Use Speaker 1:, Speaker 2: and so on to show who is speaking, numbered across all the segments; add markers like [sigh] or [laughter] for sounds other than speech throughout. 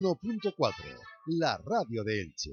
Speaker 1: 1.4, la radio de Elche.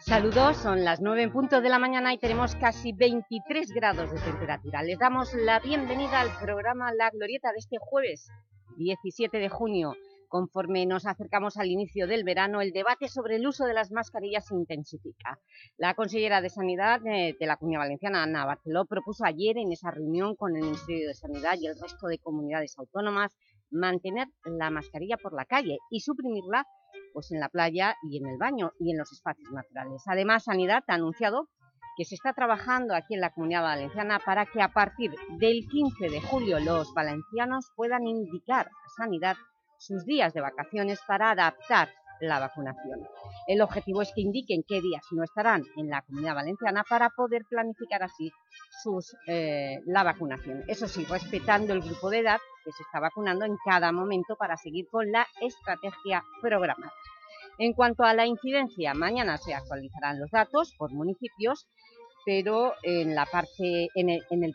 Speaker 2: Saludos, son las 9 en punto de la mañana y tenemos casi 23 grados de temperatura. Les damos la bienvenida al programa La Glorieta de este jueves 17 de junio. Conforme nos acercamos al inicio del verano, el debate sobre el uso de las mascarillas se intensifica. La consellera de Sanidad de, la Comunidad Valenciana, Ana Barceló, propuso ayer en esa reunión con el Ministerio de Sanidad y el resto de comunidades autónomas mantener la mascarilla por la calle y suprimirla pues, en la playa y en el baño y en los espacios naturales. Además, Sanidad ha anunciado que se está trabajando aquí en la Comunidad Valenciana para que a partir del 15 de julio los valencianos puedan indicar a Sanidad sus días de vacaciones para adaptar la vacunación. El objetivo es que indiquen qué días no estarán en la Comunidad Valenciana para poder planificar así eh, la vacunación. Eso sí, respetando el grupo de edad que se está vacunando en cada momento para seguir con la estrategia programada. En cuanto a la incidencia, mañana se actualizarán los datos por municipios, pero en, el, en el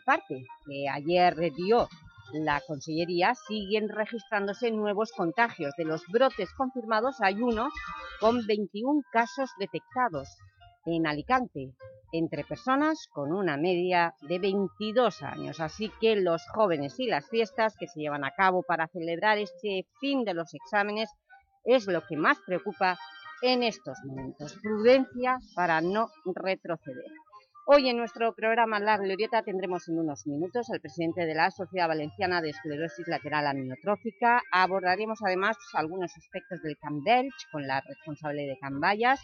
Speaker 2: que ayer dio la Consellería siguen registrándose nuevos contagios. De los brotes confirmados hay uno con 21 casos detectados en Alicante, entre personas con una media de 22 años. Así que los jóvenes y las fiestas que se llevan a cabo para celebrar este fin de los exámenes es lo que más preocupa en estos momentos. Prudencia para no retroceder. Hoy en nuestro programa La Glorieta tendremos en unos minutos al presidente de la Sociedad Valenciana de Esclerosis Lateral Amiotrófica. Abordaremos además algunos aspectos del Camp con la responsable de Cambayas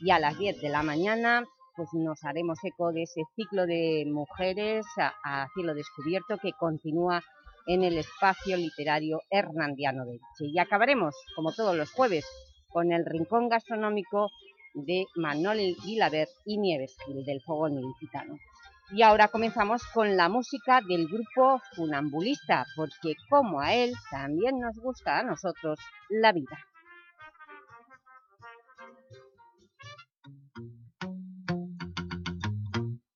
Speaker 2: y a las 10 de la mañana pues nos haremos eco de ese ciclo de mujeres a, cielo descubierto que continúa en el espacio literario hernandiano de Elche. Y acabaremos, como todos los jueves, con el rincón gastronómico de Manuel Guilaber y Nieves Gil del Fogón Ilicitano. Y ahora comenzamos con la música del grupo Funambulista, porque como a él, también nos gusta a nosotros la vida.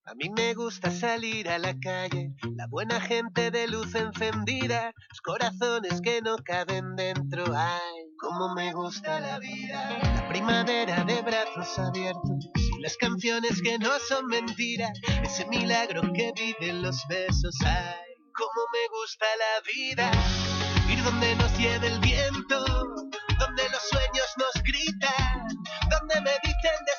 Speaker 3: A mí me gusta salir a la calle, la buena gente de luz encendida, los corazones que no caben dentro. Ay, cómo me gusta la vida, la primavera de brazos abiertos y las canciones que no son mentira, ese milagro que viven los besos. Ay, cómo me gusta la vida, ir donde nos lleve el viento, donde los sueños nos gritan, donde me dicen de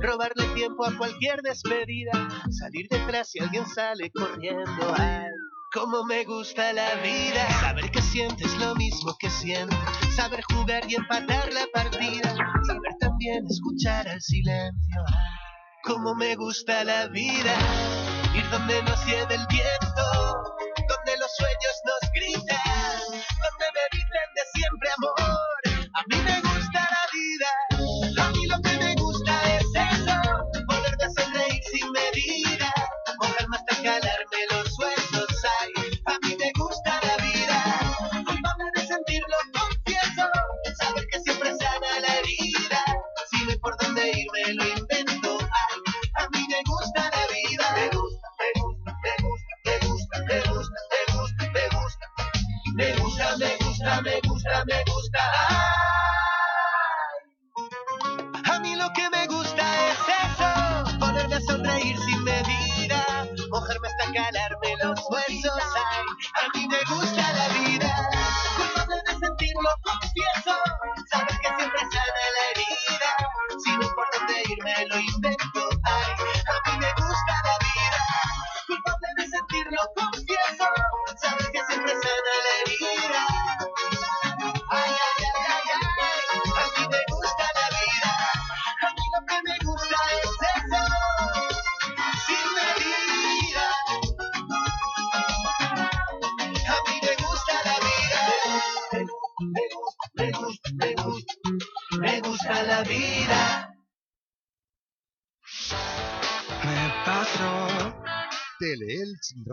Speaker 3: Robarle tiempo a cualquier despedida. Salir detrás si alguien sale corriendo. Ay. Cómo me gusta la vida, saber que sientes lo mismo que siento, saber jugar y empatar la partida, saber también escuchar al silencio. Cómo me gusta la vida, ir donde nos lleve el viento, donde los sueños nos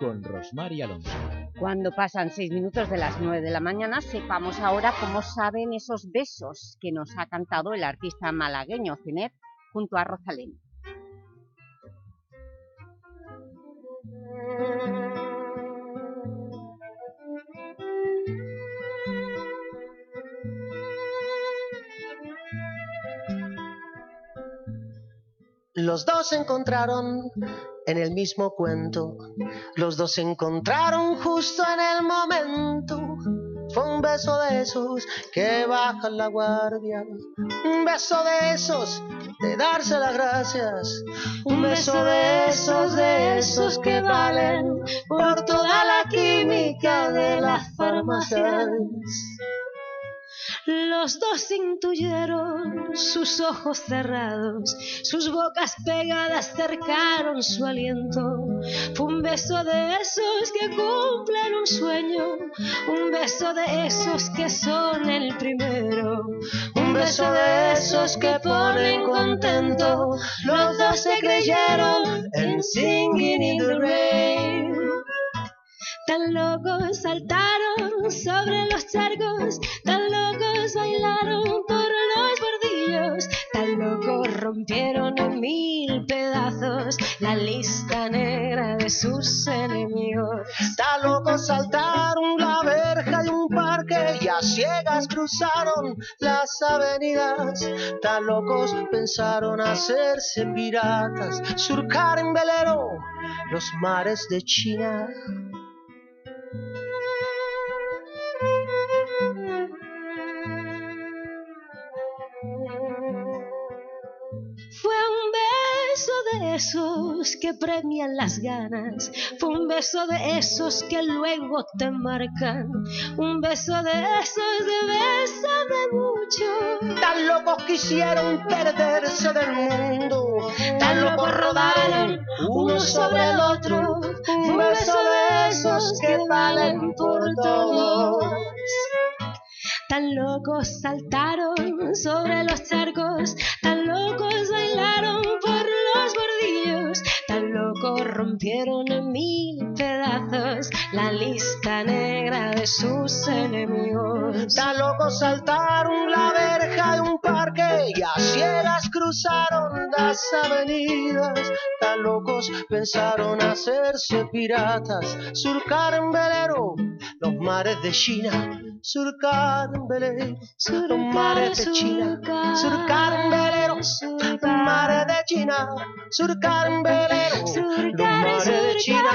Speaker 4: con Rosmar y Alonso.
Speaker 2: Cuando pasan seis minutos de las nueve de la mañana, sepamos ahora cómo saben esos besos que nos ha cantado el artista malagueño Cenet junto a Rosalén.
Speaker 3: Los dos se encontraron en el mismo cuento. Los dos se encontraron justo en el momento. Fue un beso de esos que bajan la guardia. Un beso de esos de darse las gracias. Un beso de esos, de esos que valen por toda la química de las farmacias.
Speaker 5: Los dos intuyeron sus ojos cerrados, sus bocas pegadas cercaron su aliento. Fue un beso de esos que cumplen un sueño, un beso de esos que son el primero, un beso de esos que ponen contento. Los dos se creyeron en Singing in the Rain. Tan locos saltaron sobre los charcos, tan locos bailaron por los bordillos, tan locos rompieron en mil pedazos la lista negra de sus enemigos.
Speaker 3: Tan locos saltaron la verja de un parque y a ciegas cruzaron las avenidas. Tan locos pensaron hacerse piratas, surcar en velero los mares de China.
Speaker 5: Beso de esos que premian las ganas, fue un beso de esos que luego te marcan, un beso de esos de mucho.
Speaker 3: Tan locos quisieron perderse del mundo,
Speaker 5: Tan locos rodaron uno sobre el otro,
Speaker 3: un beso de esos que valen por todos.
Speaker 5: Tan locos saltaron sobre los charcos, tan locos bailaron rompieron en mil pedazos la lista negra de sus enemigos.
Speaker 3: Tan locos saltaron la verja de un parque y a ciegas cruzaron las avenidas. Tan locos pensaron hacerse piratas, surcar en velero los mares de China. Surcar en velero los mares de China. Surcar en velero los mares de China. Surcar en velero los mares de China.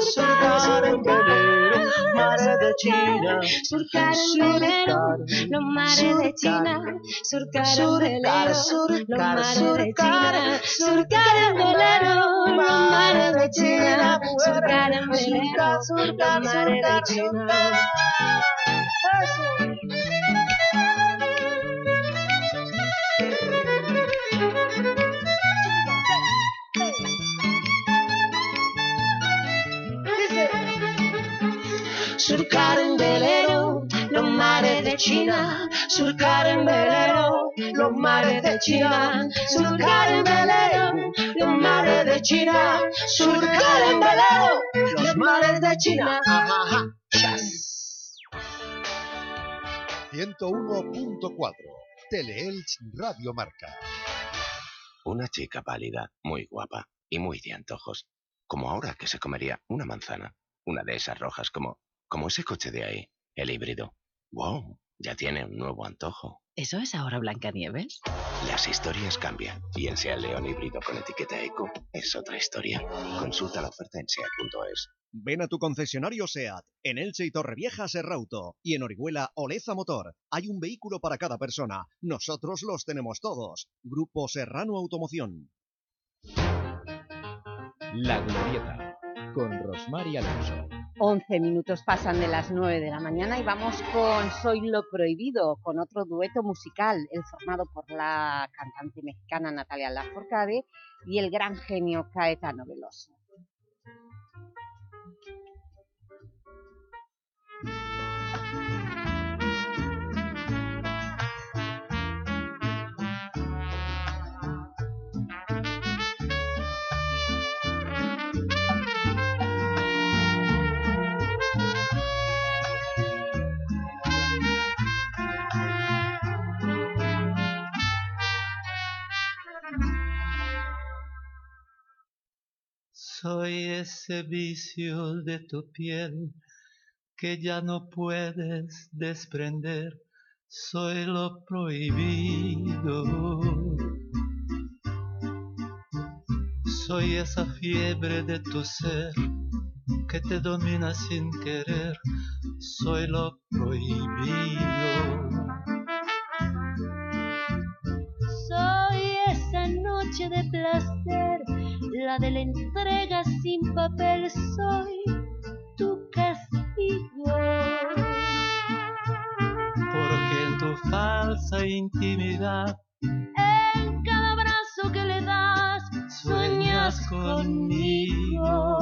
Speaker 3: Surcar en velero mares de China.
Speaker 5: Surcar en velero los mares de China, surcar en velero los mares de China, surcar en velero los mares de China, surcar en velero los mares de China.
Speaker 3: Surcar en velero los mares de China, surcar en velero los mares de China, surcar en velero los mares de China, surcar en velero los mares de China. Ajá, ajá. Chas.
Speaker 1: 101.4, Teleelch Radio Marca.
Speaker 6: Una chica pálida, muy guapa y muy de antojos. Como ahora que se comería una manzana. Una de esas rojas como, como ese coche de ahí, el híbrido. ¡Wow! Ya tiene un nuevo antojo.
Speaker 7: ¿Eso es ahora Blancanieves?
Speaker 6: Las historias cambian y en Seat León híbrido con etiqueta Eco es otra historia. Consulta la oferta en seat.es.
Speaker 8: Ven a tu concesionario SEAT, en Elche y Torrevieja Serrauto, y en Orihuela Oleza Motor. Hay un vehículo para cada persona. Nosotros los tenemos todos. Grupo Serrano Automoción.
Speaker 9: La Glorieta, con Rosmar y Alonso.
Speaker 2: 11 minutos pasan de las 9 de la mañana y vamos con Soy lo Prohibido, con otro dueto musical, el formado por la cantante mexicana Natalia Lafourcade y el gran genio Caetano Veloso.
Speaker 10: Soy ese vicio de tu piel que ya no puedes desprender. Soy lo prohibido. Soy esa fiebre de tu ser que te domina sin querer. Soy lo prohibido.
Speaker 11: Soy esa noche de placer, de la entrega sin papel, soy tu castigo.
Speaker 10: Porque en tu falsa intimidad
Speaker 11: En cada abrazo que le das,
Speaker 10: sueñas conmigo.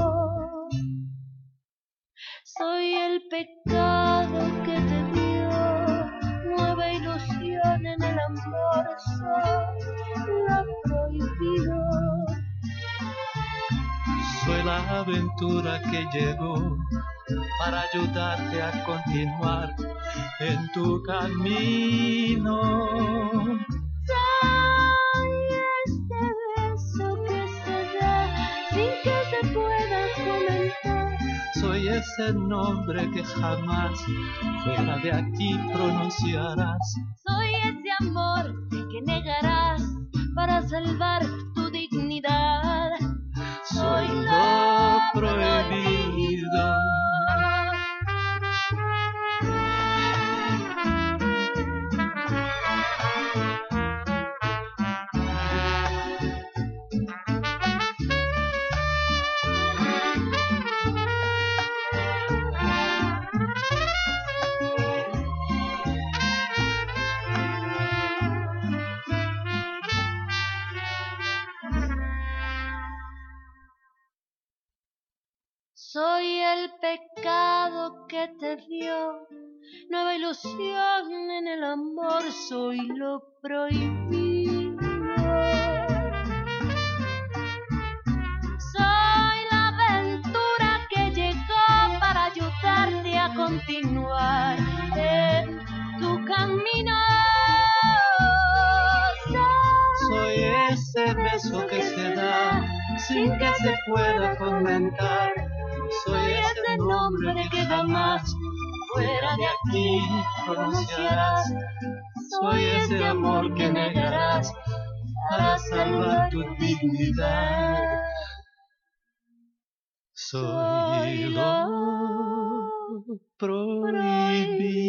Speaker 11: Soy el pecado que te dio nueva ilusión en el amor, soy lo prohibido.
Speaker 10: Soy la aventura que llegó para ayudarte a continuar en tu camino.
Speaker 11: Soy este beso que se da sin que se pueda comentar.
Speaker 10: Soy ese nombre que jamás fuera de aquí pronunciarás.
Speaker 11: Soy ese amor que negarás para salvar tu dignidad.
Speaker 10: Soy lo prohibido.
Speaker 11: Soy el pecado que te dio nueva ilusión en el amor, soy lo prohibido. Soy la aventura que llegó para ayudarte a continuar en tu camino.
Speaker 10: Soy ese beso que se da sin que se pueda comentar. Soy ese nombre que jamás fuera de aquí pronunciarás. Soy ese amor que negarás para salvar tu dignidad. Soy lo prohibido.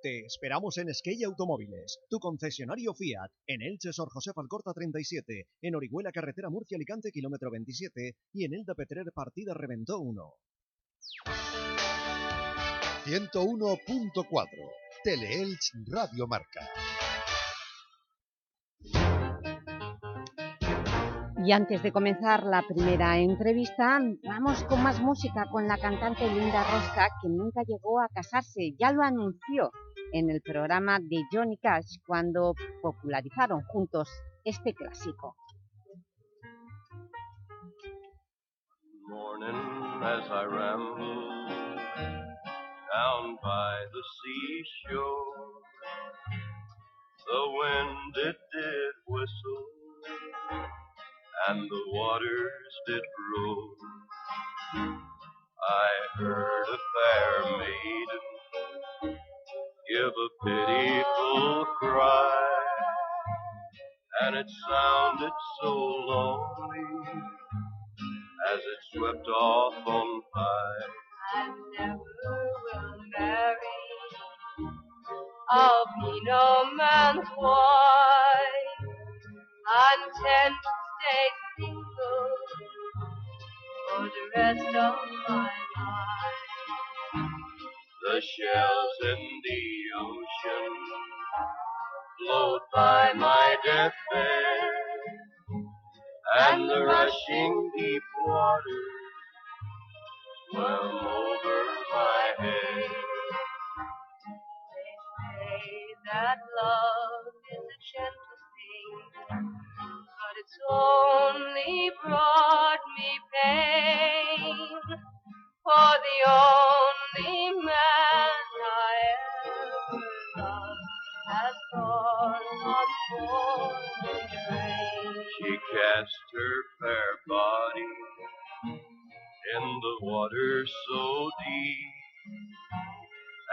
Speaker 8: Te esperamos en Skey Automóviles, tu concesionario Fiat, en Elche Sor José Falcorta 37, en Orihuela Carretera Murcia Alicante kilómetro 27 y en Elda Petrer Partida Reventó 1.
Speaker 1: 101.4 Teleelch Radio Marca.
Speaker 2: Y antes de comenzar la primera entrevista, vamos con más música con la cantante Linda Rosca, que nunca llegó a casarse, ya lo anunció en el programa de Johnny Cash cuando popularizaron juntos este clásico.
Speaker 12: morning as I ramble down by the seashore. The wind it did whistle and the waters did roll. I heard a fair maiden give a pitiful cry, and it sounded so lonely as it swept off on high.
Speaker 13: I never will marry. I'll be no man's wife. Content to stay single for the rest of my life.
Speaker 12: The shells in the ocean float by my deathbed, and the rushing deep water swam over my head.
Speaker 13: They say that love is a gentle thing, but it's only brought me pain. For the only man
Speaker 12: water so deep,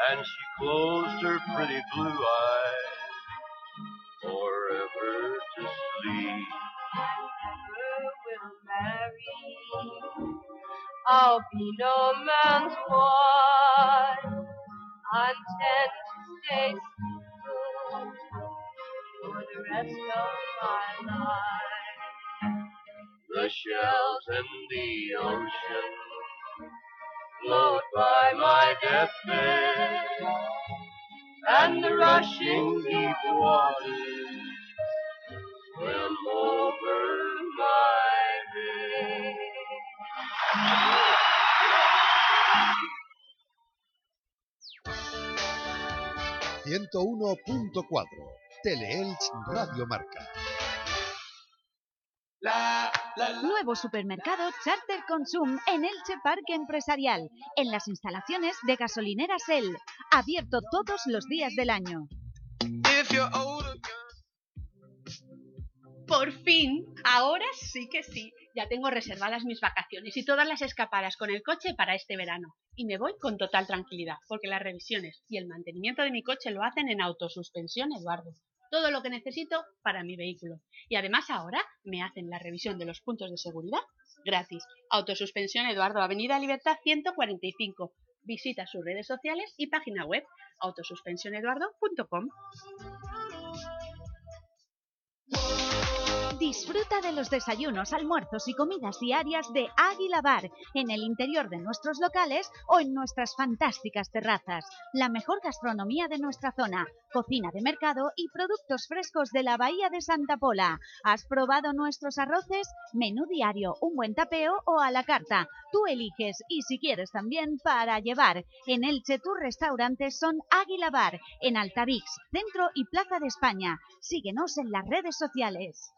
Speaker 12: and she closed her pretty blue eyes forever to sleep.
Speaker 13: never will marry. I'll be no man's wife. Content to stay single for the rest of my life.
Speaker 12: The shells in the ocean float by my and the rushing deep waters swim over my head.
Speaker 1: 101.4 Teleelch Radio Marca.
Speaker 14: Nuevo supermercado Charter Consum en Elche Parque Empresarial, en las instalaciones de gasolineras El, abierto todos los días del año.
Speaker 15: Por fin, ahora sí que sí. Ya tengo reservadas mis vacaciones y todas las escapadas con el coche para este verano. Y me voy con total tranquilidad, porque las revisiones y el mantenimiento de mi coche lo hacen en Autosuspensión Eduardo. Todo lo que necesito para mi vehículo. Y además ahora me hacen la revisión de los puntos de seguridad gratis. Autosuspensión Eduardo, Avenida Libertad 145. Visita sus redes sociales y página web autosuspensioneduardo.com.
Speaker 14: Disfruta de los desayunos, almuerzos y comidas diarias de Águila Bar en el interior de nuestros locales o en nuestras fantásticas terrazas. La mejor gastronomía de nuestra zona, cocina de mercado y productos frescos de la Bahía de Santa Pola. ¿Has probado nuestros arroces? Menú diario, un buen tapeo o a la carta. Tú eliges y si quieres también para llevar. En Elche tus restaurantes son Águila Bar, en Altavix, Centro y Plaza de España. Síguenos en las redes sociales.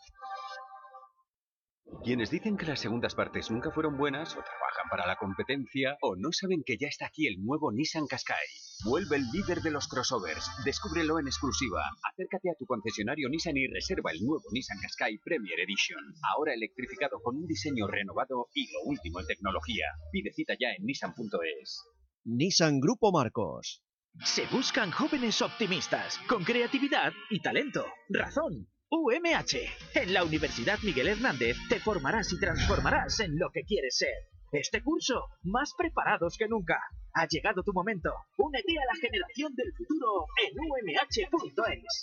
Speaker 16: Quienes dicen que las segundas partes nunca fueron buenas, o trabajan para la competencia, o no saben que ya está aquí el nuevo Nissan Qashqai. Vuelve el líder de los crossovers. Descúbrelo en exclusiva. Acércate a tu concesionario Nissan y reserva el nuevo Nissan Qashqai Premier Edition. Ahora electrificado con un diseño renovado y lo último en tecnología. Pide cita ya en nissan.es.
Speaker 8: Nissan Grupo Marcos.
Speaker 9: Se buscan jóvenes optimistas, con creatividad y talento. Razón.
Speaker 17: UMH. En la Universidad Miguel Hernández te formarás y transformarás en lo que quieres ser. Este curso, más preparados que nunca. Ha llegado tu momento. Únete a la generación del futuro en umh.es.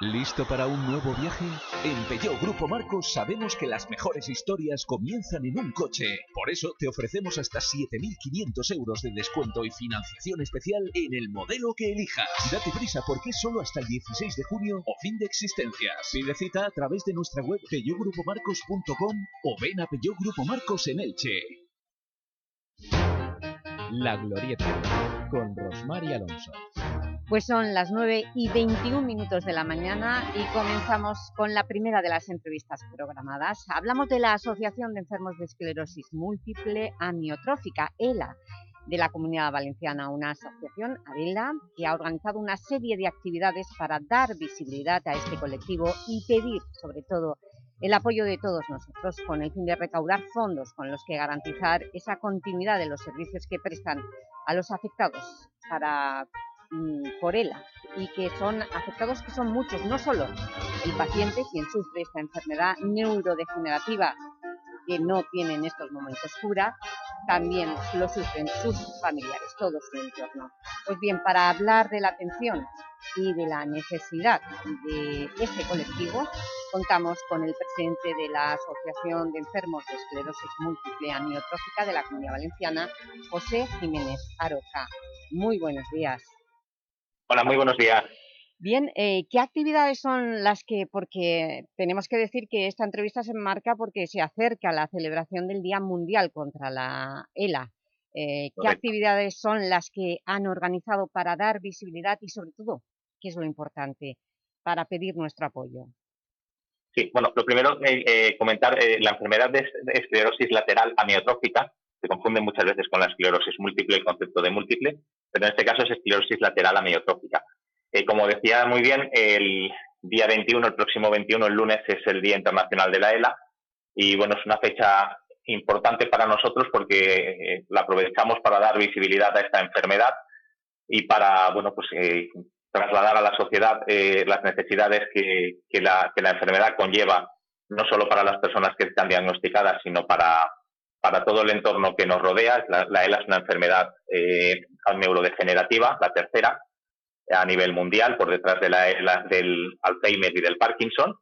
Speaker 9: ¿Listo para un nuevo viaje? En Peugeot Grupo Marcos sabemos que las mejores historias comienzan en un coche. Por eso te ofrecemos hasta 7.500 euros de descuento y financiación especial en el modelo que elijas. Date prisa porque es solo hasta el 16 de junio o fin de existencias. Pide cita a través de nuestra web peugeotgrupomarcos.com o ven a Peugeot Grupo Marcos en Elche.
Speaker 18: La Glorieta con Rosmar y Alonso.
Speaker 2: Pues son las 9 y 21 minutos de la mañana y comenzamos con la primera de las entrevistas programadas. Hablamos de la Asociación de Enfermos de Esclerosis Múltiple Amiotrófica, ELA, de la Comunidad Valenciana, una asociación, ADELA, que ha organizado una serie de actividades para dar visibilidad a este colectivo y pedir, sobre todo, el apoyo de todos nosotros con el fin de recaudar fondos con los que garantizar esa continuidad de los servicios que prestan a los afectados para Mm, por ELA y que son afectados que son muchos, no solo el paciente quien sufre esta enfermedad neurodegenerativa que no tiene en estos momentos cura, también lo sufren sus familiares, todo su entorno. Pues bien, para hablar de la atención y de la necesidad de este colectivo, contamos con el presidente de la Asociación de Enfermos de Esclerosis Múltiple Amiotrófica de la Comunidad Valenciana, José Jiménez Aroca. Muy buenos días.
Speaker 19: Hola, muy buenos días.
Speaker 2: Bien, eh, ¿qué actividades son las que, porque tenemos que decir que esta entrevista se enmarca porque se acerca la celebración del Día Mundial contra la ELA. Eh, ¿Qué actividades son las que han organizado para dar visibilidad y sobre todo, qué es lo importante, para pedir nuestro apoyo?
Speaker 19: Sí, bueno, lo primero, eh, comentar la enfermedad de esclerosis lateral amiotrófica, se confunde muchas veces con la esclerosis múltiple, el concepto de múltiple, pero en este caso es esclerosis lateral amiotrófica. Eh, como decía muy bien, el día 21, el próximo 21, el lunes, es el Día Internacional de la ELA y bueno, es una fecha importante para nosotros porque eh, la aprovechamos para dar visibilidad a esta enfermedad y para, bueno, pues eh, trasladar a la sociedad las necesidades que, la, que la enfermedad conlleva, no solo para las personas que están diagnosticadas, sino para, para todo el entorno que nos rodea. La, ELA es una enfermedad eh, la tercera a nivel mundial, por detrás de la ELA del Alzheimer y del Parkinson.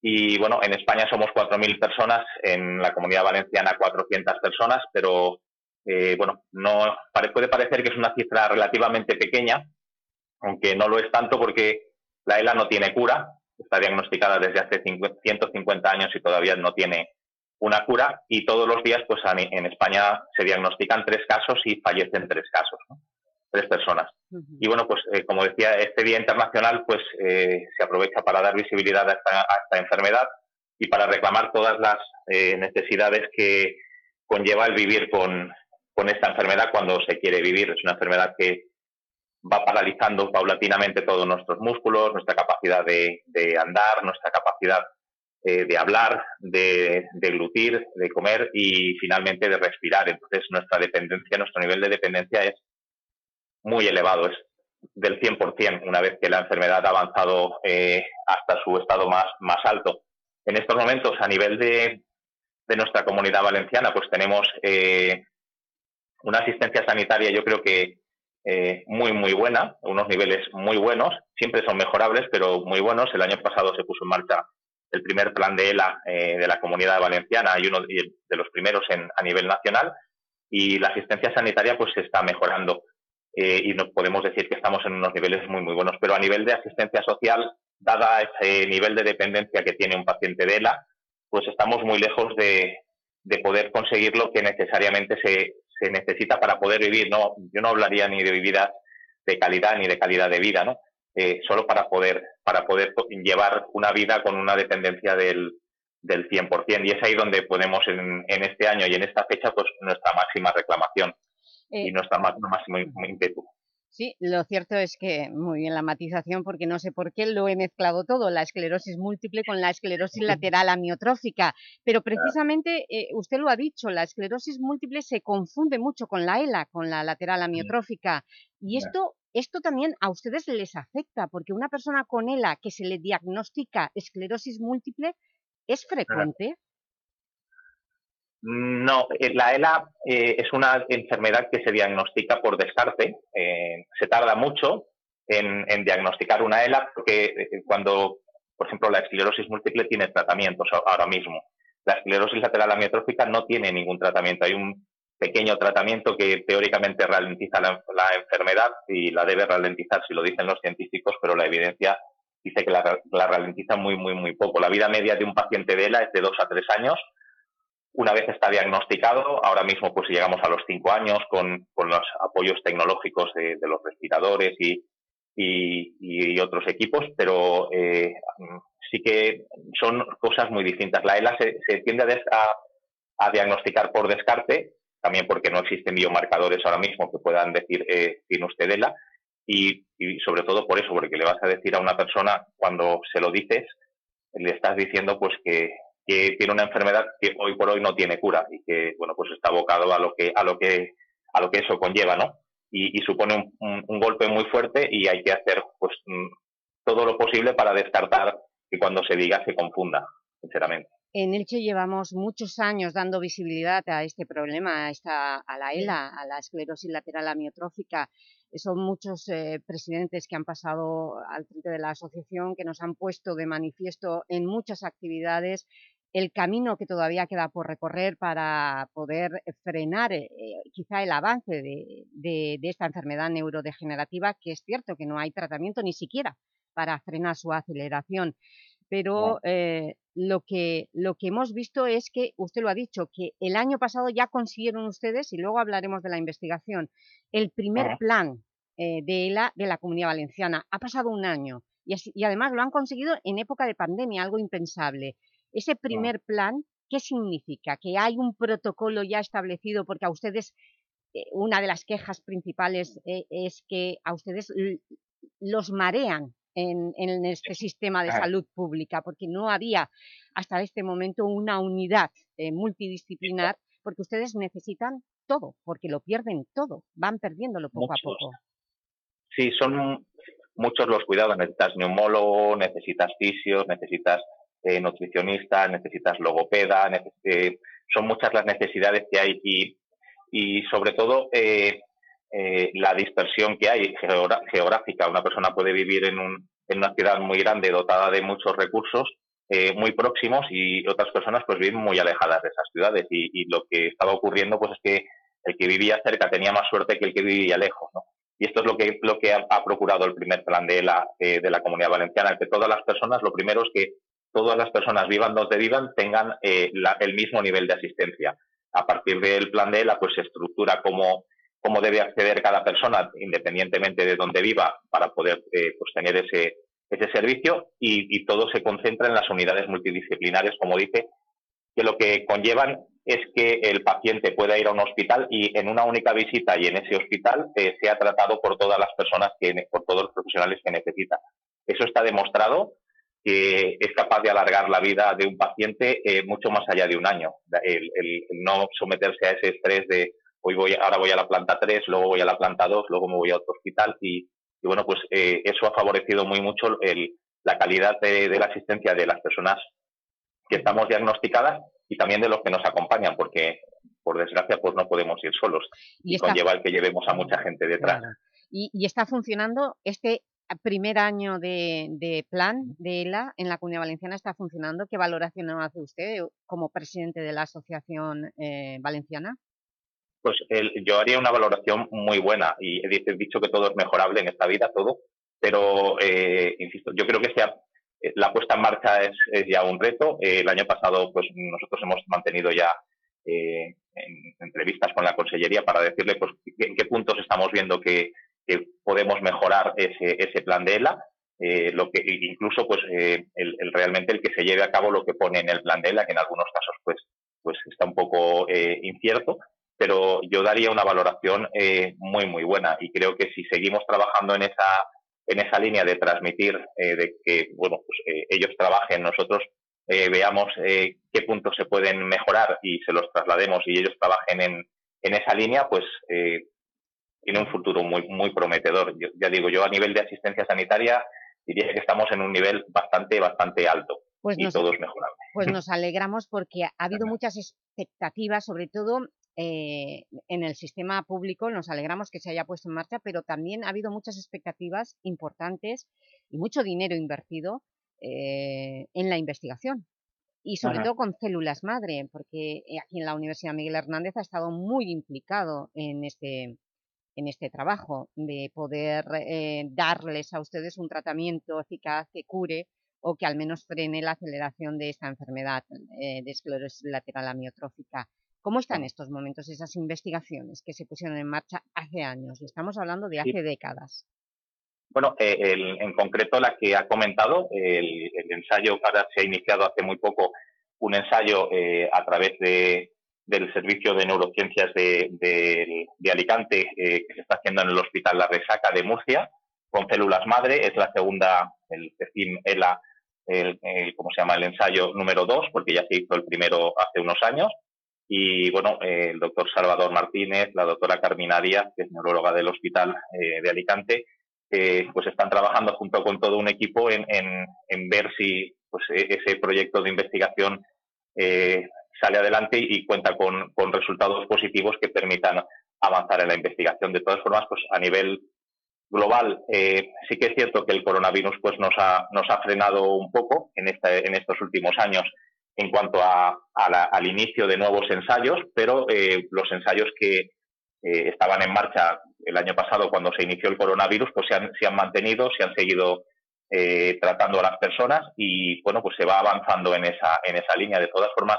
Speaker 19: Y bueno, en España somos 4.000 personas, en la comunidad valenciana 400 personas, pero eh, bueno, no puede parecer que es una cifra relativamente pequeña, aunque no lo es tanto porque la ELA no tiene cura, está diagnosticada desde hace 150 años y todavía no tiene una cura y todos los días pues en España se diagnostican tres casos y fallecen tres casos, tres personas. Y bueno, pues eh, como decía, este Día Internacional pues eh, se aprovecha para dar visibilidad a esta, enfermedad y para reclamar todas las eh, necesidades que conlleva el vivir con, con esta enfermedad cuando se quiere vivir. Es una enfermedad que va paralizando paulatinamente todos nuestros músculos, nuestra capacidad de, de andar, nuestra capacidad eh, de hablar, de, de glutir, de comer y finalmente de respirar. Entonces nuestra dependencia, nuestro nivel de dependencia es muy elevado, es del 100% una vez que la enfermedad ha avanzado eh, hasta su estado más, más alto. En estos momentos, a nivel de, de nuestra comunidad valenciana, pues tenemos eh, una asistencia sanitaria, yo creo que muy, muy buena, unos niveles muy buenos, siempre son mejorables, pero muy buenos. El año pasado se puso en marcha el primer plan de ELA eh, de la comunidad valenciana y uno de los primeros en, a nivel nacional y la asistencia sanitaria pues se está mejorando eh, y nos podemos decir que estamos en unos niveles muy muy buenos. Pero a nivel de asistencia social dada ese nivel de dependencia que tiene un paciente de ELA pues estamos muy lejos de, de poder conseguir lo que necesariamente se, se necesita para poder vivir no yo no hablaría ni de vida de calidad ni de calidad de vida no eh, solo para poder, para poder llevar una vida con una dependencia del, del 100%. Y es ahí donde podemos en, en este año y en esta fecha pues nuestra máxima reclamación y eh, nuestra máxima ímpetu.
Speaker 2: Sí, lo cierto es que, muy bien la matización, porque no sé por qué lo he mezclado todo, la esclerosis múltiple con la esclerosis lateral amiotrófica, pero precisamente eh, usted lo ha dicho, la esclerosis múltiple se confunde mucho con la ELA, con la lateral amiotrófica, y esto esto también a ustedes les afecta, porque una persona con ELA que se le diagnostica esclerosis múltiple, ¿es frecuente?
Speaker 19: No, eh, la ELA eh, es una enfermedad que se diagnostica por descarte. Eh, se tarda mucho en, diagnosticar una ELA porque cuando, por ejemplo, la esclerosis múltiple tiene tratamientos ahora mismo. La esclerosis lateral amiotrófica no tiene ningún tratamiento. Hay un pequeño tratamiento que teóricamente ralentiza la, la enfermedad y la debe ralentizar, si lo dicen los científicos, pero la evidencia dice que la, la ralentiza muy, muy, muy poco. La vida media de un paciente de ELA es de dos a tres años una vez está diagnosticado, ahora mismo pues llegamos a los cinco años con, con los apoyos tecnológicos de, los respiradores y, y, otros equipos, pero eh, sí que son cosas muy distintas. La ELA se, tiende a, a, diagnosticar por descarte, también porque no existen biomarcadores ahora mismo que puedan decir eh, tiene usted ELA, y sobre todo por eso, porque le vas a decir a una persona cuando se lo dices, le estás diciendo pues que que tiene una enfermedad que hoy por hoy no tiene cura y que bueno pues está abocado a lo que a lo que a lo que eso conlleva no y, y supone un, un, un, golpe muy fuerte y hay que hacer pues mm, todo lo posible para descartar que cuando se diga se confunda sinceramente.
Speaker 2: En Elche llevamos muchos años dando visibilidad a este problema, a, esta, a la ELA, a la esclerosis lateral amiotrófica. Son muchos eh, presidentes que han pasado al frente de la asociación, que nos han puesto de manifiesto en muchas actividades el camino que todavía queda por recorrer para poder frenar eh, quizá el avance de, de, de, esta enfermedad neurodegenerativa, que es cierto que no hay tratamiento ni siquiera para frenar su aceleración. Pero eh, lo, que, lo que hemos visto es que, usted lo ha dicho, que el año pasado ya consiguieron ustedes, y luego hablaremos de la investigación, el primer plan eh, de, la, de la Comunidad Valenciana. Ha pasado un año y, así, y además lo han conseguido en época de pandemia, algo impensable. Ese primer plan, ¿qué significa? ¿Que hay un protocolo ya establecido? Porque a ustedes, eh, una de las quejas principales eh, es que a ustedes los marean en, en este sistema de salud pública, porque no había hasta este momento una unidad eh, multidisciplinar, porque ustedes necesitan todo, porque lo pierden todo, van perdiéndolo poco
Speaker 19: Muchos.
Speaker 2: a poco.
Speaker 19: Sí, son muchos los cuidados, necesitas neumólogo, necesitas fisios, necesitas eh, nutricionista, necesitas logopeda, neces eh, son muchas las necesidades que hay y, y sobre todo eh, eh, la dispersión que hay geográfica. Una persona puede vivir en, un, en una ciudad muy grande dotada de muchos recursos eh, muy próximos y otras personas pues viven muy alejadas de esas ciudades y, y, lo que estaba ocurriendo pues es que el que vivía cerca tenía más suerte que el que vivía lejos, ¿no? Y esto es lo que, lo que ha, ha procurado el primer plan de la, eh, de la Comunidad Valenciana, que todas las personas, lo primero es que todas las personas vivan donde vivan tengan eh, la, el mismo nivel de asistencia. A partir del plan de ELA, pues se estructura cómo, cómo debe acceder cada persona, independientemente de donde viva, para poder eh, pues tener ese, ese servicio y, y, todo se concentra en las unidades multidisciplinares, como dice, que lo que conllevan es que el paciente pueda ir a un hospital y en una única visita y en ese hospital eh, sea tratado por todas las personas, que, por todos los profesionales que necesita. Eso está demostrado que es capaz de alargar la vida de un paciente eh, mucho más allá de un año. El, no someterse a ese estrés de hoy voy, ahora voy a la planta 3, luego voy a la planta 2, luego me voy a otro hospital y, y bueno, pues eh, eso ha favorecido muy mucho el, la calidad de, de, la asistencia de las personas que estamos diagnosticadas y también de los que nos acompañan, porque por desgracia pues no podemos ir solos y, y conlleva el que llevemos a mucha gente detrás. Claro.
Speaker 2: Y, y, está funcionando este primer año de, de, plan de ELA en la Comunidad Valenciana está funcionando. ¿Qué valoración hace usted como presidente de la Asociación eh, Valenciana?
Speaker 19: Pues el, yo haría una valoración muy buena y he dicho que todo es mejorable en esta vida, todo, pero eh, insisto, yo creo que sea, eh, la puesta en marcha es, es ya un reto. Eh, el año pasado pues nosotros hemos mantenido ya eh, en, entrevistas con la Consellería para decirle pues en qué puntos estamos viendo que que podemos mejorar ese, ese plan de ELA, eh, lo que incluso pues eh, el, el, realmente el que se lleve a cabo lo que pone en el plan de ELA, que en algunos casos pues, pues está un poco eh, incierto, pero yo daría una valoración eh, muy muy buena. Y creo que si seguimos trabajando en esa en esa línea de transmitir eh, de que bueno pues eh, ellos trabajen nosotros veamos qué puntos se pueden mejorar y se los traslademos y ellos trabajen en, en esa línea pues tiene un futuro muy, muy prometedor. Yo- ya digo, yo a nivel de asistencia sanitaria diría que estamos en un nivel bastante, bastante alto
Speaker 2: Pues
Speaker 19: y
Speaker 2: nos-
Speaker 19: todo es mejorable.
Speaker 2: Pues [laughs] nos alegramos porque ha habido muchas expectativas, sobre todo eh, en el sistema público, nos alegramos que se haya puesto en marcha, pero también ha habido muchas expectativas importantes y mucho dinero invertido eh, en la investigación. Y sobre
Speaker 20: Ajá.
Speaker 2: todo con células madre, porque eh, aquí en la Universidad Miguel Hernández ha estado muy implicado en este, en este trabajo de poder eh, darles a ustedes un tratamiento eficaz que cure o que al menos frene la aceleración de esta enfermedad eh, de esclerosis lateral amiotrófica. ¿Cómo están en estos momentos esas investigaciones que se pusieron en marcha hace años? Y estamos hablando de
Speaker 19: Sí.
Speaker 2: hace décadas.
Speaker 19: Bueno, eh, el- en concreto la que ha comentado, el, el ensayo que ahora se ha iniciado hace muy poco, un ensayo eh, a través de, del Servicio de Neurociencias de, de- Alicante eh, que se está haciendo en el Hospital La Resaca de Murcia, con células madre, es la segunda, el CECIM el, ¿cómo se llama? El ensayo número dos, porque ya se hizo el primero hace unos años. Y bueno, eh, el doctor Salvador Martínez, la doctora Carmina Díaz, que es neuróloga del Hospital eh, de Alicante, pues están trabajando junto con todo un equipo en, en- en ver si pues, e- ese proyecto de investigación sale adelante y cuenta con, resultados positivos que permitan avanzar en la investigación. De todas formas, pues a nivel global, eh, sí que es cierto que el coronavirus pues, nos, ha, nos ha frenado un poco en, esta- en estos últimos años en cuanto a, al inicio de nuevos ensayos, pero eh, los ensayos que eh, estaban en marcha el año pasado cuando se inició el coronavirus, pues se han, mantenido, se han seguido tratando a las personas y bueno, pues se va avanzando en esa, en esa línea. De todas formas,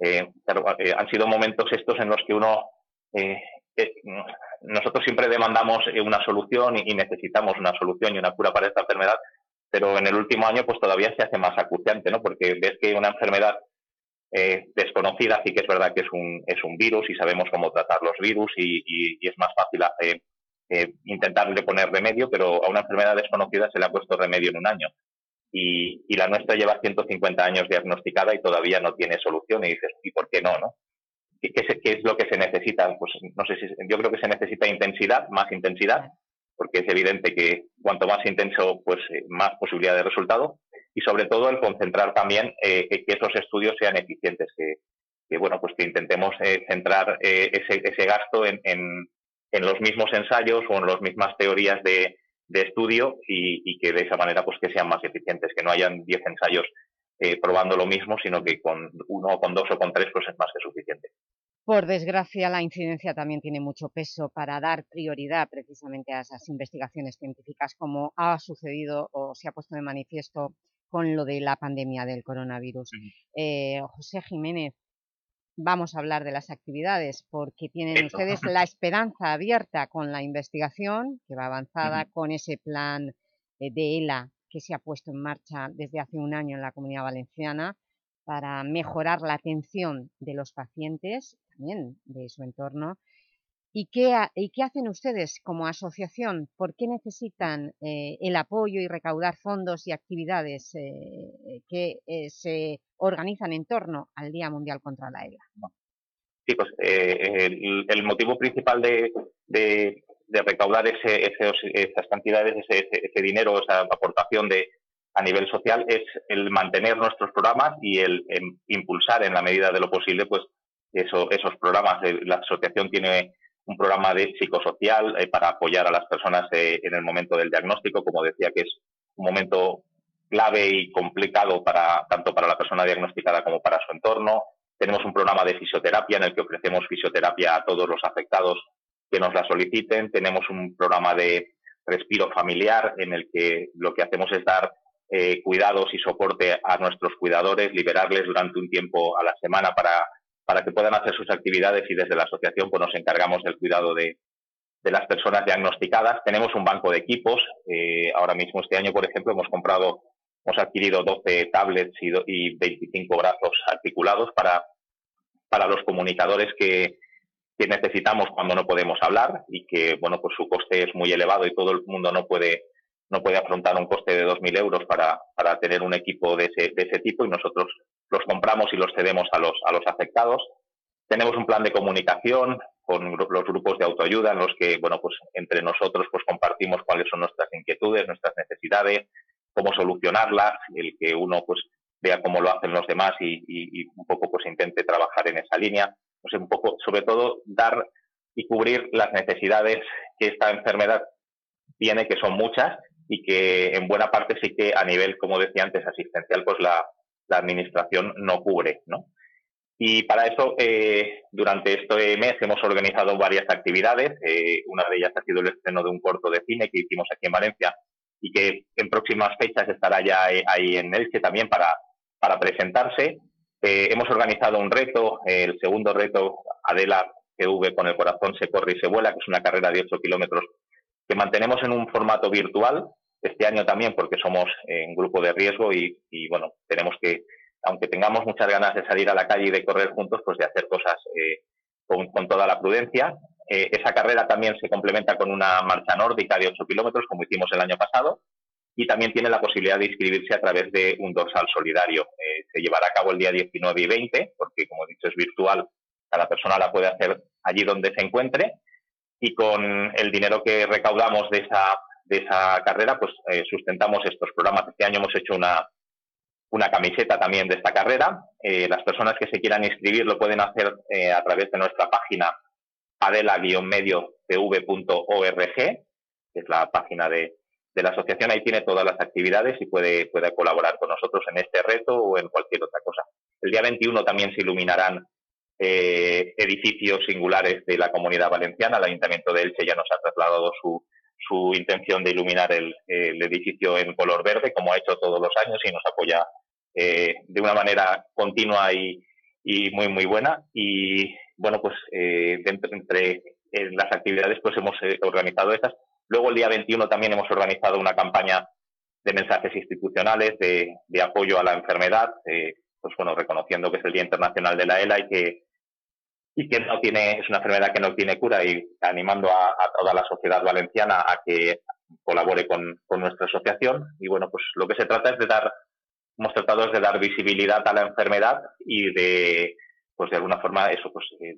Speaker 19: eh, claro, eh, han sido momentos estos en los que uno, eh, eh, nosotros siempre demandamos eh, una solución y, necesitamos una solución y una cura para esta enfermedad, pero en el último año pues todavía se hace más acuciante, ¿no? Porque ves que una enfermedad desconocida sí que es verdad que es un, es un virus y sabemos cómo tratar los virus y, y- es más fácil intentarle poner remedio, pero a una enfermedad desconocida se le ha puesto remedio en un año. Y, la nuestra lleva 150 años diagnosticada y todavía no tiene solución y dices, ¿y por qué no? no? ¿Qué, se- qué es lo que se necesita? Pues no sé si, yo creo que se necesita intensidad, más intensidad, porque es evidente que cuanto más intenso, pues eh, más posibilidad de resultado y sobre todo el concentrar también eh, que esos estudios sean eficientes, que, bueno, pues que intentemos eh, centrar eh, ese, ese gasto en, en los mismos ensayos o en las mismas teorías de, de estudio y, y que de esa manera pues que sean más eficientes, que no hayan 10 ensayos eh, probando lo mismo, sino que con uno, o con dos o con tres pues es más que suficiente.
Speaker 2: Por desgracia, la incidencia también tiene mucho peso para dar prioridad precisamente a esas investigaciones científicas, como ha sucedido o se ha puesto de manifiesto con lo de la pandemia del coronavirus. Eh, José Jiménez, vamos a hablar de las actividades, porque tienen ustedes la esperanza abierta con la investigación, que va avanzada, con ese plan eh, de ELA que se ha puesto en marcha desde hace un año en la Comunidad Valenciana, para mejorar la atención de los pacientes, también de su entorno. ¿Y qué, y qué hacen ustedes como asociación? ¿Por qué necesitan eh, el apoyo y recaudar fondos y actividades eh, que eh, se organizan en torno al Día Mundial contra la ELA?
Speaker 19: Sí, pues eh, el, motivo principal de, de- recaudar ese, esos- esas cantidades, ese, ese- ese dinero, esa aportación de, a nivel social es el mantener nuestros programas y el, em, impulsar en la medida de lo posible pues eso- esos programas. Eh, La asociación tiene un programa de psicosocial eh, para apoyar a las personas eh, en el momento del diagnóstico, como decía, que es un momento clave y complicado para tanto para la persona diagnosticada como para su entorno. Tenemos un programa de fisioterapia en el que ofrecemos fisioterapia a todos los afectados que nos la soliciten. Tenemos un programa de respiro familiar en el que lo que hacemos es dar eh, cuidados y soporte a nuestros cuidadores, liberarles durante un tiempo a la semana para, para que puedan hacer sus actividades y desde la asociación pues, nos encargamos del cuidado de, de las personas diagnosticadas. Tenemos un banco de equipos. eh, ahora mismo este año, por ejemplo, hemos comprado, hemos adquirido 12 tablets y, do- y 25 brazos articulados para, para los comunicadores que, que necesitamos cuando no podemos hablar y que, bueno, pues su coste es muy elevado y todo el mundo no puede, no puede afrontar un coste de 2.000 euros para, para tener un equipo de ese, de ese tipo y nosotros los compramos y los cedemos a los, a los afectados. Tenemos un plan de comunicación con los grupos de autoayuda en los que, bueno, pues entre nosotros pues compartimos cuáles son nuestras inquietudes, nuestras necesidades, cómo solucionarlas, el que uno pues vea cómo lo hacen los demás y, un poco pues intente trabajar en esa línea. Pues un poco, sobre todo, dar y cubrir las necesidades que esta enfermedad tiene, que son muchas, y que en buena parte sí que a nivel, como decía antes, asistencial, pues la, la administración no cubre, ¿no? Y para eso, eh, durante este mes hemos organizado varias actividades. Eh, una de ellas ha sido el estreno de un corto de cine que hicimos aquí en Valencia y que en próximas fechas estará ya ahí en Elche también para, para presentarse. Eh, hemos organizado un reto, el segundo reto, Adela TV con el corazón se corre y se vuela, que es una carrera de 8 kilómetros que mantenemos en un formato virtual este año también porque somos en grupo de riesgo y, bueno, tenemos que aunque tengamos muchas ganas de salir a la calle y de correr juntos, pues de hacer cosas eh, con, toda la prudencia. Eh, esa carrera también se complementa con una marcha nórdica de 8 kilómetros, como hicimos el año pasado, y también tiene la posibilidad de inscribirse a través de un dorsal solidario. Eh, se llevará a cabo el día 19 y 20, porque como he dicho es virtual, cada persona la puede hacer allí donde se encuentre, y con el dinero que recaudamos de esa, de esa carrera, pues sustentamos estos programas. Este año hemos hecho una, una camiseta también de esta carrera. Eh, las personas que se quieran inscribir lo pueden hacer eh, a través de nuestra página adela-mediotv.org, que es la página de, la asociación. Ahí tiene todas las actividades y puede, puede colaborar con nosotros en este reto o en cualquier otra cosa. El día 21 también se iluminarán eh, edificios singulares de la comunidad valenciana. El Ayuntamiento de Elche ya nos ha trasladado su, su intención de iluminar el, edificio en color verde, como ha hecho todos los años y nos apoya eh, de una manera continua y, muy, muy buena. Y bueno, pues eh, entre eh, las actividades pues hemos organizado estas. Luego el día 21 también hemos organizado una campaña de mensajes institucionales de, de apoyo a la enfermedad, pues bueno, reconociendo que es el Día Internacional de la ELA y que y que no tiene, es una enfermedad que no tiene cura y animando a, toda la sociedad valenciana a que colabore con, nuestra asociación. Y bueno, pues lo que se trata es de dar, hemos tratado de dar visibilidad a la enfermedad y de, pues de alguna forma, eso, pues eh,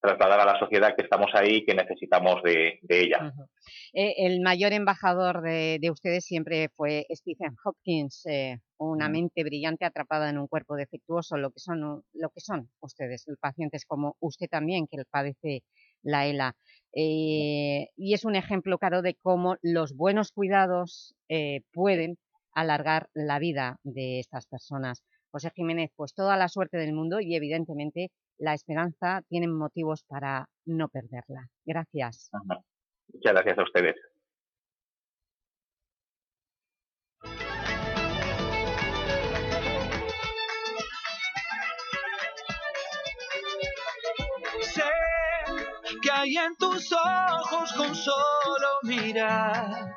Speaker 19: trasladar a la sociedad que estamos ahí y que necesitamos de, ella.
Speaker 2: Eh, el mayor embajador de, ustedes siempre fue Stephen Hopkins, eh, una mente brillante atrapada en un cuerpo defectuoso, lo que son, lo que son ustedes, pacientes como usted también, que padece la ELA. Eh, y es un ejemplo claro de cómo los buenos cuidados pueden alargar la vida de estas personas. José Jiménez, pues toda la suerte del mundo y evidentemente la esperanza tienen motivos para no perderla. Gracias.
Speaker 19: Muchas gracias a ustedes.
Speaker 3: Sé que hay en tus ojos con solo mirar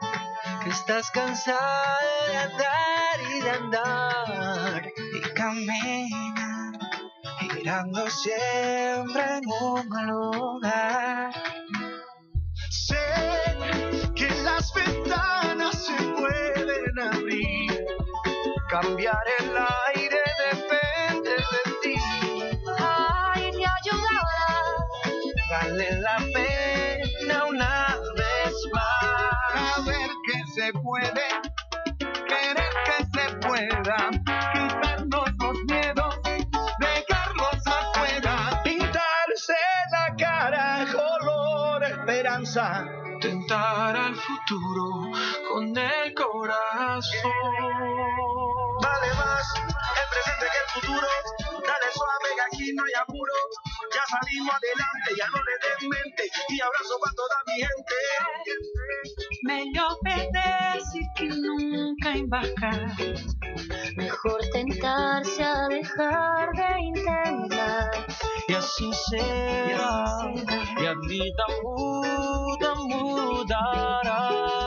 Speaker 3: que estás cansada de andar y de andar y camina mirando siempre en un lugar. Sé que las ventanas se pueden abrir, cambiar el aire depende de ti.
Speaker 5: Ay, te ayudará,
Speaker 3: vale la pena una vez más.
Speaker 21: Saber que se puede,
Speaker 3: tentar al futuro con el corazón. Vale más el presente que el futuro. Dale suave, que aquí no hay apuro. Ya salimos adelante, ya no le den mente. Y abrazo para toda mi gente.
Speaker 5: Que nunca embarcar. Mejor tentarse a dejar de intentar.
Speaker 3: Y así será. Y a vida muda, mudará.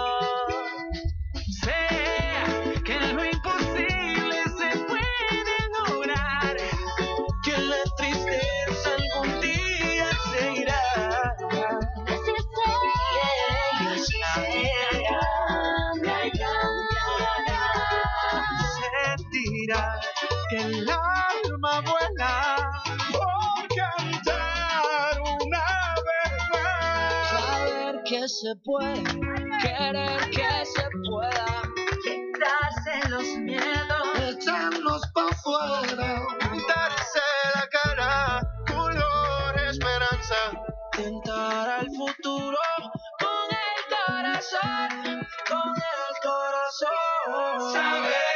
Speaker 3: Se puede,
Speaker 10: querer que se pueda, quitarse los miedos, echarnos pa' fuera,
Speaker 3: Pintarse la cara, color esperanza.
Speaker 10: tentar al futuro con el corazón, con el corazón.
Speaker 3: Saber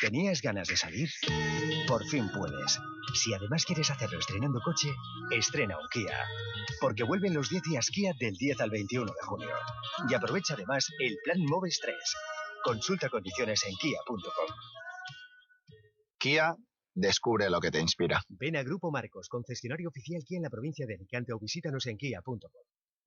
Speaker 20: ¿Tenías ganas de salir? Por fin puedes. Si además quieres hacerlo estrenando coche, estrena un Kia. Porque vuelven los 10 días Kia del 10 al 21 de junio. Y aprovecha además el plan Moves 3. Consulta condiciones en kia.com.
Speaker 22: Kia, descubre lo que te inspira.
Speaker 23: Ven a Grupo Marcos, concesionario oficial Kia en la provincia de Alicante o visítanos en kia.com.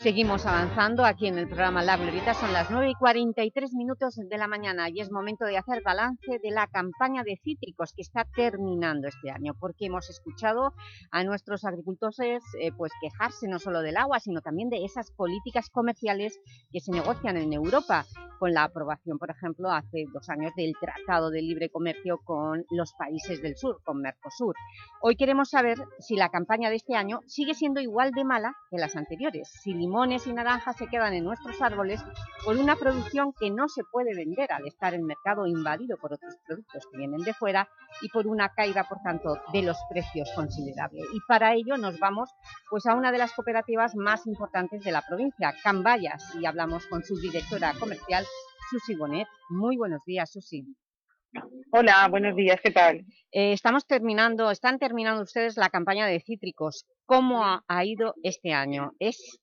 Speaker 2: Seguimos avanzando aquí en el programa La Glorieta, son las 9 y 43 minutos de la mañana y es momento de hacer balance de la campaña de cítricos que está terminando este año, porque hemos escuchado a nuestros agricultores eh, pues quejarse no solo del agua, sino también de esas políticas comerciales que se negocian en Europa, con la aprobación, por ejemplo, hace dos años del Tratado de Libre Comercio con los países del sur, con Mercosur. Hoy queremos saber si la campaña de este año sigue siendo igual de mala que las anteriores, si limones y naranjas se quedan en nuestros árboles por una producción que no se puede vender al estar el mercado invadido por otros productos que vienen de fuera y por una caída, por tanto, de los precios considerable. Y para ello nos vamos pues, a una de las cooperativas más importantes de la provincia, Cambayas, y hablamos con su directora comercial, Susi Bonet. Muy buenos días, Susi.
Speaker 24: Hola, buenos días, ¿qué tal?
Speaker 2: Eh, estamos terminando, están terminando ustedes la campaña de cítricos. ¿Cómo ha, ha ido este año? ¿Es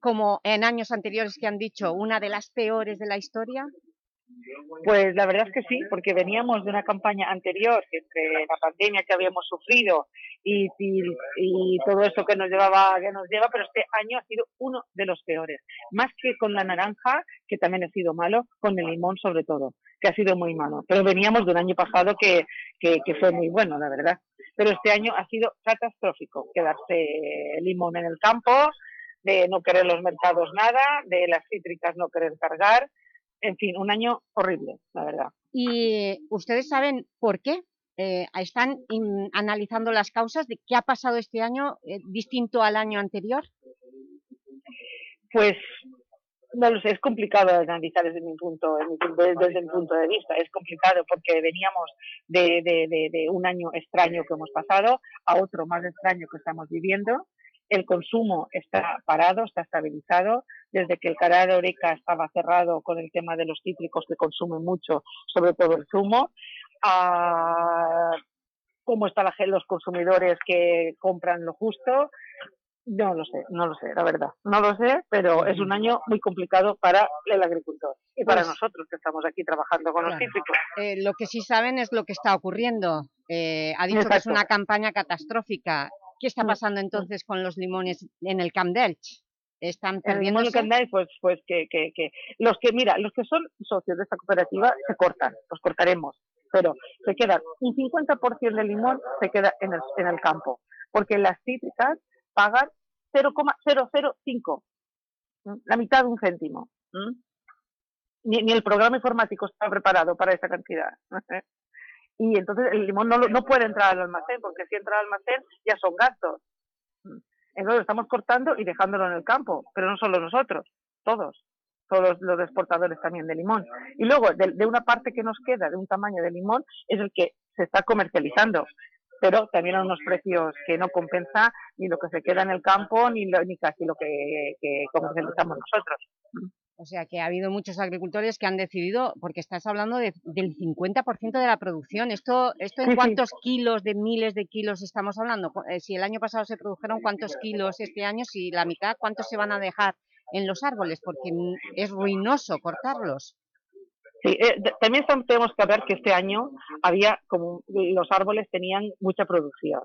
Speaker 2: como en años anteriores que han dicho, una de las peores de la historia?
Speaker 24: Pues la verdad es que sí, porque veníamos de una campaña anterior, entre la pandemia que habíamos sufrido y, todo esto que nos llevaba, que nos lleva, pero este año ha sido uno de los peores. Más que con la naranja, que también ha sido malo, con el limón sobre todo, que ha sido muy malo. Pero veníamos de un año pasado que, que, que fue muy bueno, la verdad. Pero este año ha sido catastrófico, quedarse limón en el campo, de no querer los mercados nada, de las cítricas no querer cargar, en fin, un año horrible, la verdad.
Speaker 2: ¿Y ustedes saben por qué? Eh, ¿Están in- analizando las causas de qué ha pasado este año eh, distinto al año anterior?
Speaker 24: Pues no lo sé, es complicado de analizar desde mi punto, en mi punto- desde mi punto de vista. Es complicado porque veníamos de, de- de- de un año extraño que hemos pasado a otro más extraño que estamos viviendo. El consumo está parado, está estabilizado. Desde que el Canal de Oreca estaba cerrado con el tema de los cítricos que consumen mucho, sobre todo el zumo, a cómo están los consumidores que compran lo justo, no lo sé, no lo sé, la verdad. No lo sé, pero es un año muy complicado para el agricultor y para
Speaker 2: Pues-
Speaker 24: nosotros que estamos aquí trabajando con los cítricos.
Speaker 2: Eh, lo que sí saben es lo que está ocurriendo. Eh, ha dicho que es una campaña catastrófica. ¿Qué está
Speaker 24: Mm,
Speaker 2: pasando entonces con los limones en el Camp d'Elch? ¿Están
Speaker 24: En el
Speaker 2: perdiendo?
Speaker 24: mono que andáis, pues, pues que, que, que los que, mira, los que son socios de esta cooperativa se cortan, los cortaremos, pero se quedan, un 50% del limón se queda en el, en el campo, porque las cítricas pagan 0,005, ¿m? la mitad de un céntimo. Ni, ni el programa informático está preparado para esa cantidad. [laughs] y entonces el limón no, no puede entrar al almacén, porque si entra al almacén ya son gastos. Entonces estamos cortando y dejándolo en el campo, pero no solo nosotros, todos, todos los exportadores también de limón. Y luego, de, de una parte que nos queda, de un tamaño de limón, es el que se está comercializando, pero también a unos precios que no compensa ni lo que se queda en el campo, ni, lo- ni casi lo que, que comercializamos nosotros.
Speaker 2: O sea, que ha habido muchos agricultores que han decidido, porque estás hablando de- del 50% de la producción. ¿Esto, esto en cuántos kilos, de miles de kilos estamos hablando? Eh, si el año pasado se produjeron, ¿cuántos kilos este año? Si la mitad, ¿cuántos se van a dejar en los árboles? Porque es ruinoso cortarlos.
Speaker 24: Sí, eh, también tam- tenemos que ver que este año había como los árboles tenían mucha producción.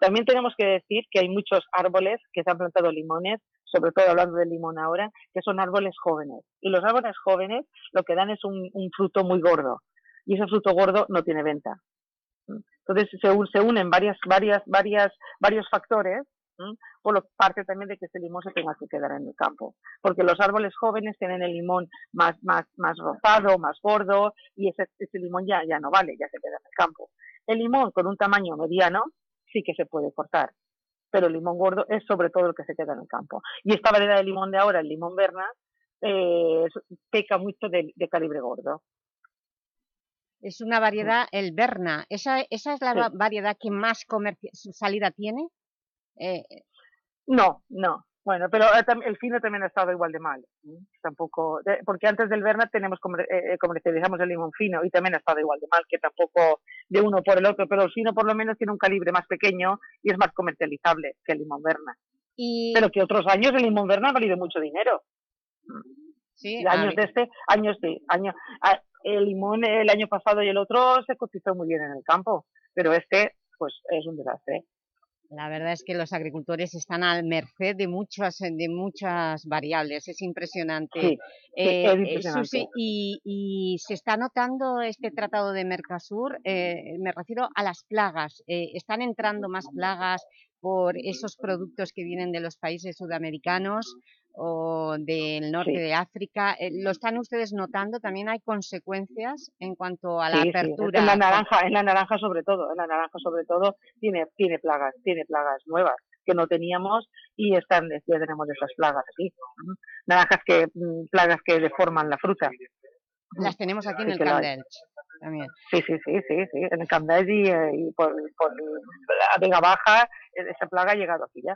Speaker 24: También tenemos que decir que hay muchos árboles que se han plantado limones, sobre todo hablando del limón ahora, que son árboles jóvenes. Y los árboles jóvenes lo que dan es un, fruto muy gordo. Y ese fruto gordo no tiene venta. Entonces se, un- se unen varias, varias, varias, varios factores por lo parte también de que ese limón se tenga que quedar en el campo. Porque los árboles jóvenes tienen el limón más, más, más rozado, más gordo, y ese, ese limón ya, ya no vale, ya se queda en el campo. El limón con un tamaño mediano sí que se puede cortar, pero el limón gordo es sobre todo el que se queda en el campo. Y esta variedad de limón de ahora, el limón Berna, eh, peca mucho de, de calibre gordo.
Speaker 2: Es una variedad, el Berna. ¿Esa, esa es la
Speaker 24: Sí.
Speaker 2: variedad que más salida tiene? Eh,
Speaker 24: No, no. Bueno, pero eh, el fino también ha estado igual de mal. Tampoco, de- porque antes del Berna tenemos eh, eh, comercializamos el limón fino y también ha estado igual de mal, que tampoco de uno por el otro, pero el fino por lo menos tiene un calibre más pequeño y es más comercializable que el limón Berna.
Speaker 2: y,
Speaker 24: Pero que otros años el limón Berna ha valido mucho dinero.
Speaker 2: sí,
Speaker 24: años de este, años de, año, el limón el año pasado y el otro se cotizó muy bien en el campo, pero este, pues es un desastre.
Speaker 2: La verdad es que los agricultores están al merced de muchas, de muchas variables, es impresionante.
Speaker 24: Sí, sí,
Speaker 2: Eh,
Speaker 24: es
Speaker 2: eh,
Speaker 24: impresionante.
Speaker 2: Susi, y, y se está notando este tratado de Mercosur, eh, me refiero a las plagas, eh, ¿están entrando más plagas por esos productos que vienen de los países sudamericanos o del norte
Speaker 24: Sí.
Speaker 2: de África? Eh, ¿Lo están ustedes notando? ¿También hay consecuencias en cuanto a la
Speaker 24: Sí, sí,
Speaker 2: apertura?
Speaker 24: En la naranja, en la naranja sobre todo, en la naranja sobre todo tiene, tiene plagas, tiene plagas nuevas que no teníamos y están, ya tenemos esas plagas aquí. Naranjas que, mm, plagas que deforman la fruta.
Speaker 2: Las tenemos aquí en el Camp también.
Speaker 24: Sí, sí, sí, sí, sí, en el Camp y, eh, y por, por la Vega Baja, eh, esa plaga ha llegado aquí ya.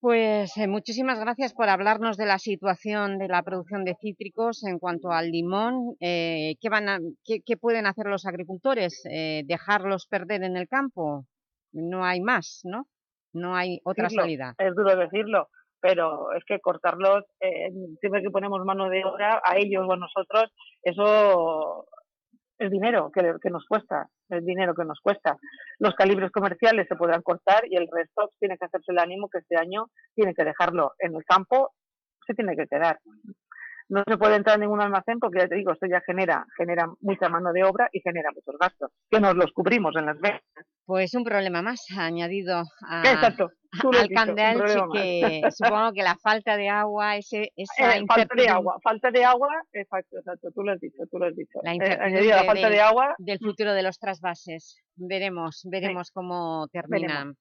Speaker 2: Pues eh, muchísimas gracias por hablarnos de la situación de la producción de cítricos en cuanto al limón. Eh, ¿qué, van a, qué, qué pueden hacer los agricultores? Eh, ¿Dejarlos perder en el campo? No hay más, ¿no? No hay otra
Speaker 24: decirlo,
Speaker 2: salida.
Speaker 24: Es duro decirlo, pero es que cortarlos, eh, siempre que ponemos mano de obra a ellos o a nosotros, eso es dinero que, que nos cuesta, es dinero que nos cuesta. Los calibres comerciales se podrán cortar y el resto tiene que hacerse el ánimo que este año tiene que dejarlo en el campo, se tiene que quedar. No se puede entrar en ningún almacén porque ya te digo, esto ya genera, genera mucha mano de obra y genera muchos gastos, que nos los cubrimos en las ventas.
Speaker 2: Pues un problema más añadido a,
Speaker 24: Exacto,
Speaker 2: al
Speaker 24: más.
Speaker 2: que [laughs] supongo que la falta de agua, ese, esa
Speaker 24: Eh, falta de agua, falta de agua, exacto, exacto, tú lo has dicho, tú lo has dicho.
Speaker 2: la
Speaker 24: Eh, añadida la falta
Speaker 2: del-
Speaker 24: de agua,
Speaker 2: del futuro de los trasvases. Veremos, veremos cómo termina
Speaker 24: Veremos.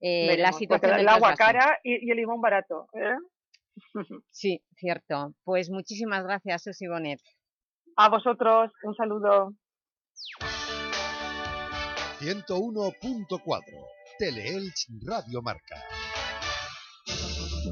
Speaker 2: eh, la
Speaker 24: veremos, porque
Speaker 2: situación
Speaker 24: el agua cara y, y el limón barato. ¿eh? [laughs]
Speaker 2: Sí, cierto. Pues muchísimas gracias, Susi Bonet.
Speaker 24: A vosotros, un saludo.
Speaker 1: 101.4 Teleelch Radio Marca.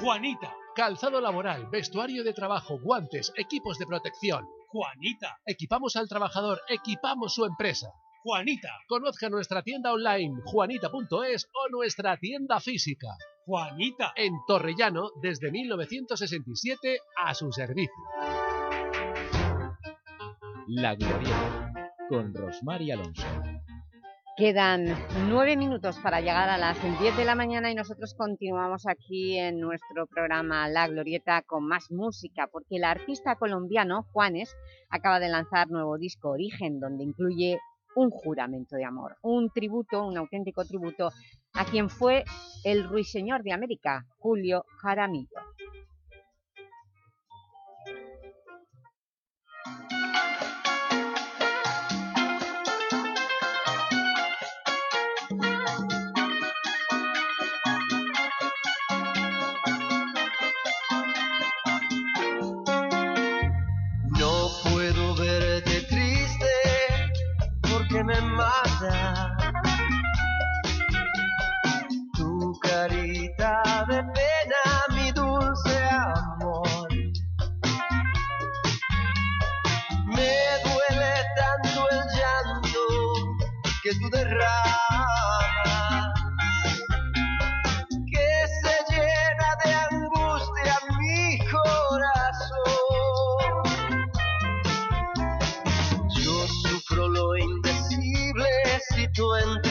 Speaker 25: Juanita, calzado laboral, vestuario de trabajo, guantes, equipos de protección.
Speaker 26: Juanita,
Speaker 25: Equipamos al trabajador, equipamos su empresa.
Speaker 26: Juanita,
Speaker 25: Conozca nuestra tienda online, juanita.es o nuestra tienda física.
Speaker 26: Juanita,
Speaker 25: En Torrellano, desde 1967, a su servicio.
Speaker 18: La Glorieta, con Rosmar y Alonso.
Speaker 2: Quedan nueve minutos para llegar a las 10 de la mañana y nosotros continuamos aquí en nuestro programa La Glorieta con más música, porque el artista colombiano Juanes acaba de lanzar nuevo disco Origen, donde incluye un juramento de amor, un tributo, un auténtico tributo a quien fue el ruiseñor de América, Julio Jaramillo.
Speaker 3: Si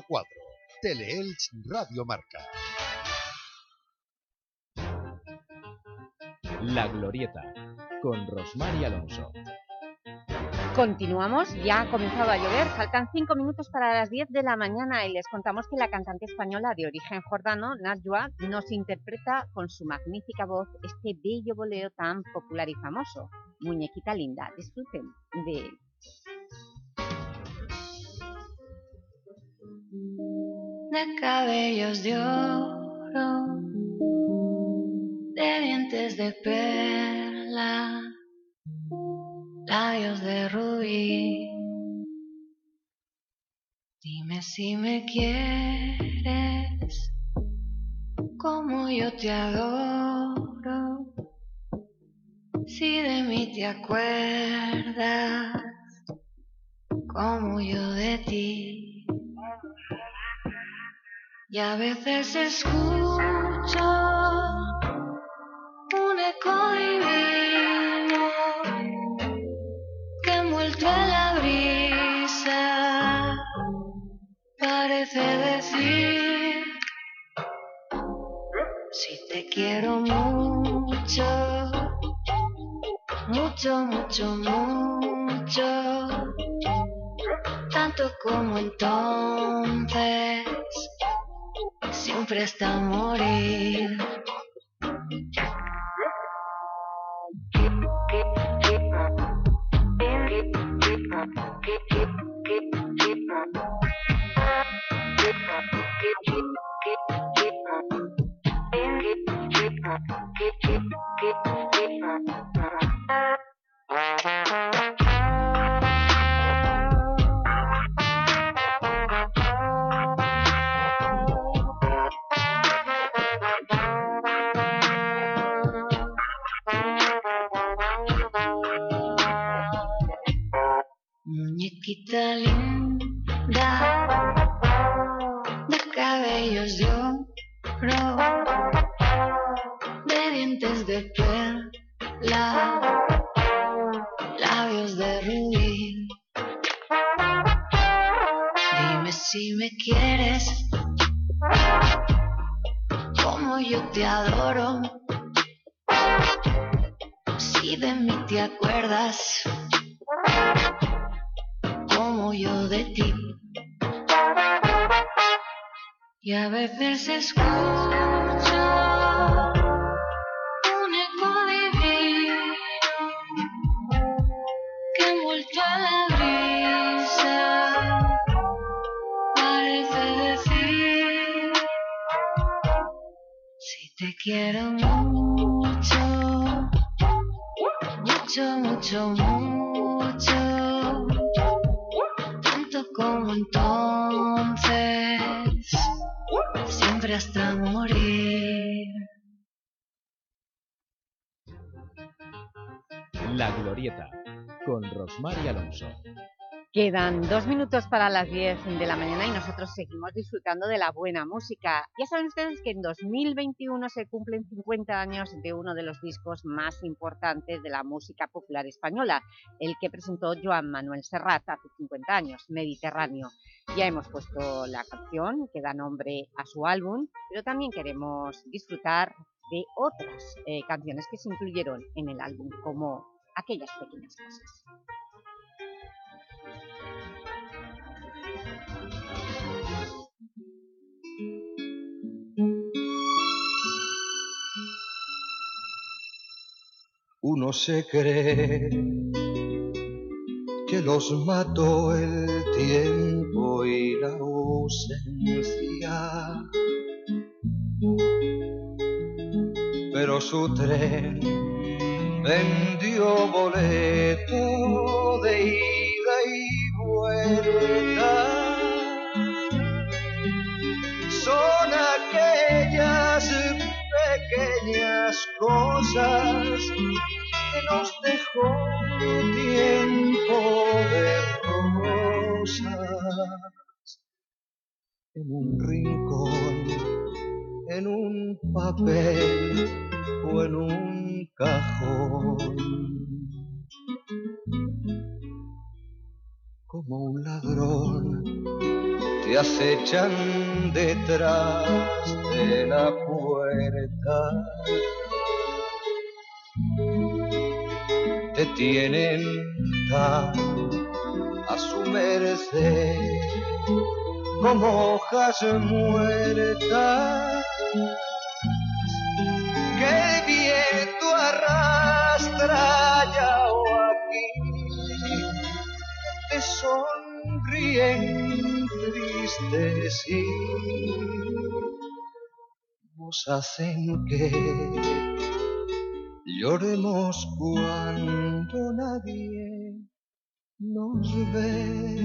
Speaker 1: 101.4 Teleelch Radio Marca.
Speaker 18: La Glorieta, con Rosmar y Alonso.
Speaker 2: Continuamos, ya ha comenzado a llover, faltan cinco minutos para las 10 de la mañana y les contamos que la cantante española de origen jordano, Najwa, nos interpreta con su magnífica voz este bello bolero tan popular y famoso, Muñequita Linda. Disfruten de él.
Speaker 27: De cabellos de oro, de dientes de perla, labios de rubí. Dime si me quieres, como yo te adoro, si de mí te acuerdas, como yo de ti. Y a veces escucho un eco divino que envuelto en la brisa parece decir si te quiero mucho, mucho, mucho, mucho, tanto como entonces siempre hasta morir. Muñequita linda
Speaker 2: Dos minutos para las 10 de la mañana y nosotros seguimos disfrutando de la buena música. Ya saben ustedes que en 2021 se cumplen 50 años de uno de los discos más importantes de la música popular española, el que presentó Joan Manuel Serrat hace 50 años, Mediterráneo. Ya hemos puesto la canción que da nombre a su álbum, pero también queremos disfrutar de otras eh, canciones que se incluyeron en el álbum, como aquellas pequeñas cosas.
Speaker 3: Uno se cree que los mató el tiempo y la ausencia, pero su tren vendió boleto de ida y vuelta. Son aquellas pequeñas cosas que nos dejó tiempo de rosas en un rincón, en un papel o en un cajón. Como un ladrón te acechan detrás de la puerta. Te tienen tan a su merced, como hojas muertas que el viento arrastra allá o aquí, te sonríen tristes y nos hacen que lloremos cuando nadie nos ve.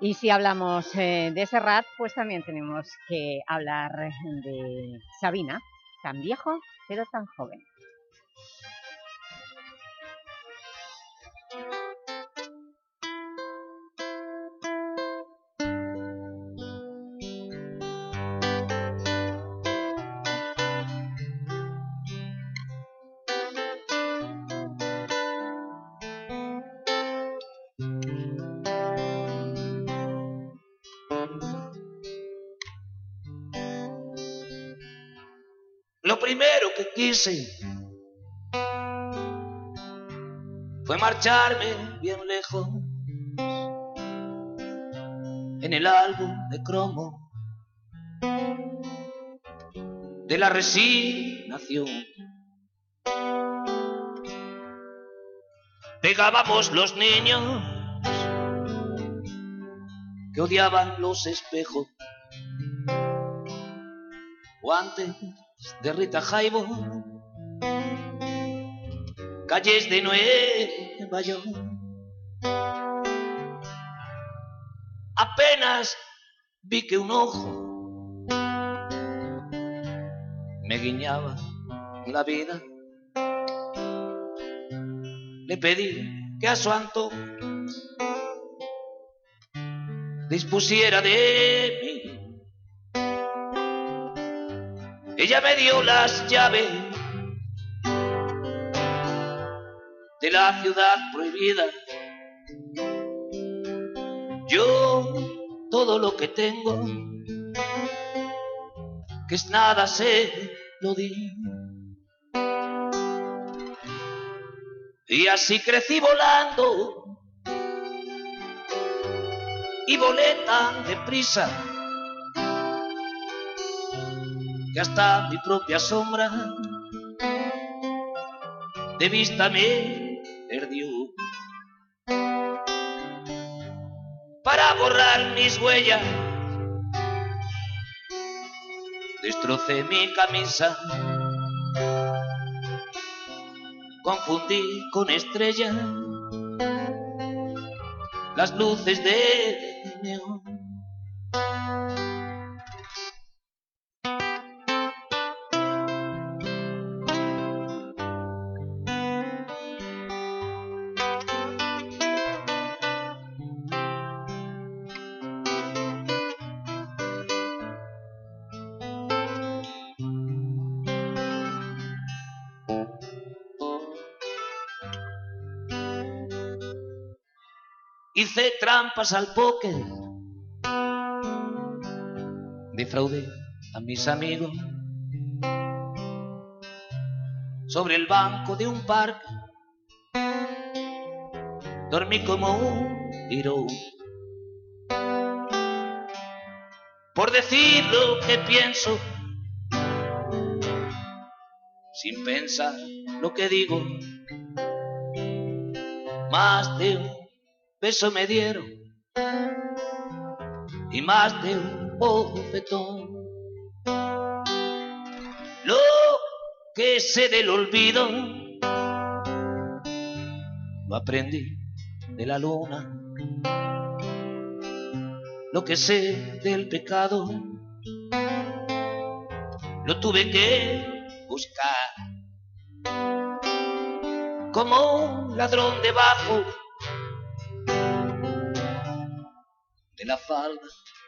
Speaker 2: Y si hablamos eh, de Serrat, pues también tenemos que hablar de Sabina, tan viejo pero tan joven.
Speaker 28: Primero que quise. Fue marcharme bien lejos. En el álbum de cromo de la resignación. Pegábamos los niños que odiaban los espejos. O antes de Rita Jaibo, calles de Nueva York. Apenas vi que un ojo me guiñaba la vida. Le pedí que a su antojo dispusiera de mí. Ella me dio las llaves de la ciudad prohibida. Yo todo lo que tengo, que es nada, se lo di. Y así crecí volando y volé tan deprisa que hasta mi propia sombra de vista me perdió. Para borrar mis huellas, destrocé mi camisa, confundí con estrellas las luces de neón. Trampas al póker, defraudé a mis amigos sobre el banco de un parque. Dormí como un tiro por decir lo que pienso, sin pensar lo que digo. Más de un beso me dieron y más de un bofetón. Lo que sé del olvido lo aprendí de la luna. Lo que sé del pecado lo tuve que buscar. Como un ladrón debajo de la falda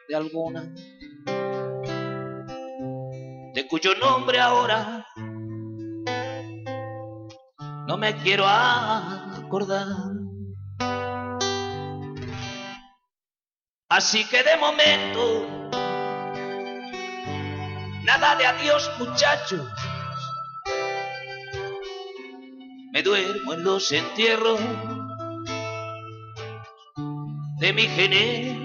Speaker 28: de alguna, de cuyo nombre ahora no me quiero acordar. Así que de momento, nada de adiós muchachos, me duermo en los entierros de mi generación.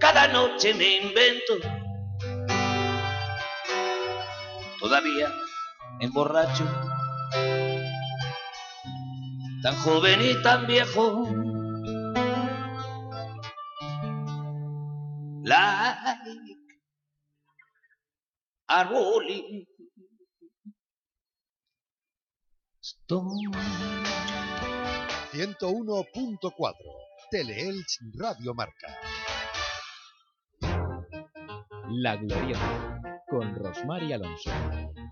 Speaker 28: Cada noche me invento, todavía emborracho, tan joven y tan viejo. Like a rolling stone.
Speaker 1: 101.4 Teleelch Radio Marca.
Speaker 18: La Glorieta, con Rosmar y Alonso.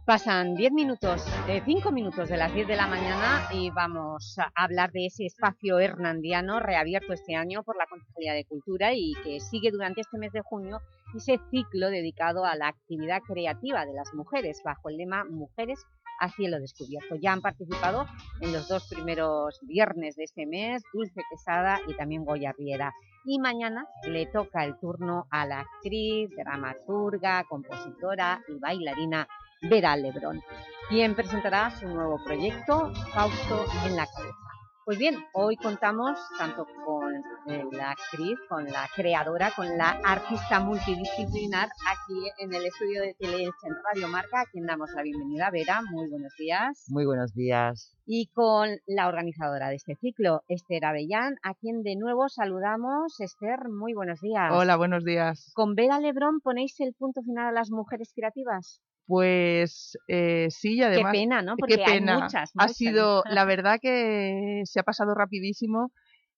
Speaker 2: Pasan 10 minutos, 5 minutos de las 10 de la mañana y vamos a hablar de ese espacio hernandiano reabierto este año por la Concejalía de Cultura y que sigue durante este mes de junio ese ciclo dedicado a la actividad creativa de las mujeres bajo el lema Mujeres a cielo descubierto. Ya han participado en los dos primeros viernes de este mes Dulce Quesada y también Goya Riera. Y mañana le toca el turno a la actriz, dramaturga, compositora y bailarina Vera Lebrón, quien presentará su nuevo proyecto, Fausto en la cabeza. Pues bien, hoy contamos tanto con eh, la actriz, con la creadora, con la artista multidisciplinar aquí en el estudio de Teleelch en Radio Marca, a quien damos la bienvenida. Vera, muy buenos días.
Speaker 29: Muy buenos días.
Speaker 2: Y con la organizadora de este ciclo, Esther Avellán, a quien de nuevo saludamos. Esther, muy buenos días.
Speaker 30: Hola, buenos días.
Speaker 2: ¿Con Vera Lebrón ponéis el punto final a las mujeres creativas?
Speaker 30: Pues eh, sí, y además...
Speaker 2: Qué pena, ¿no?
Speaker 30: qué
Speaker 2: Porque hay muchas,
Speaker 30: Ha sido, la [laughs] verdad que se ha pasado rapidísimo.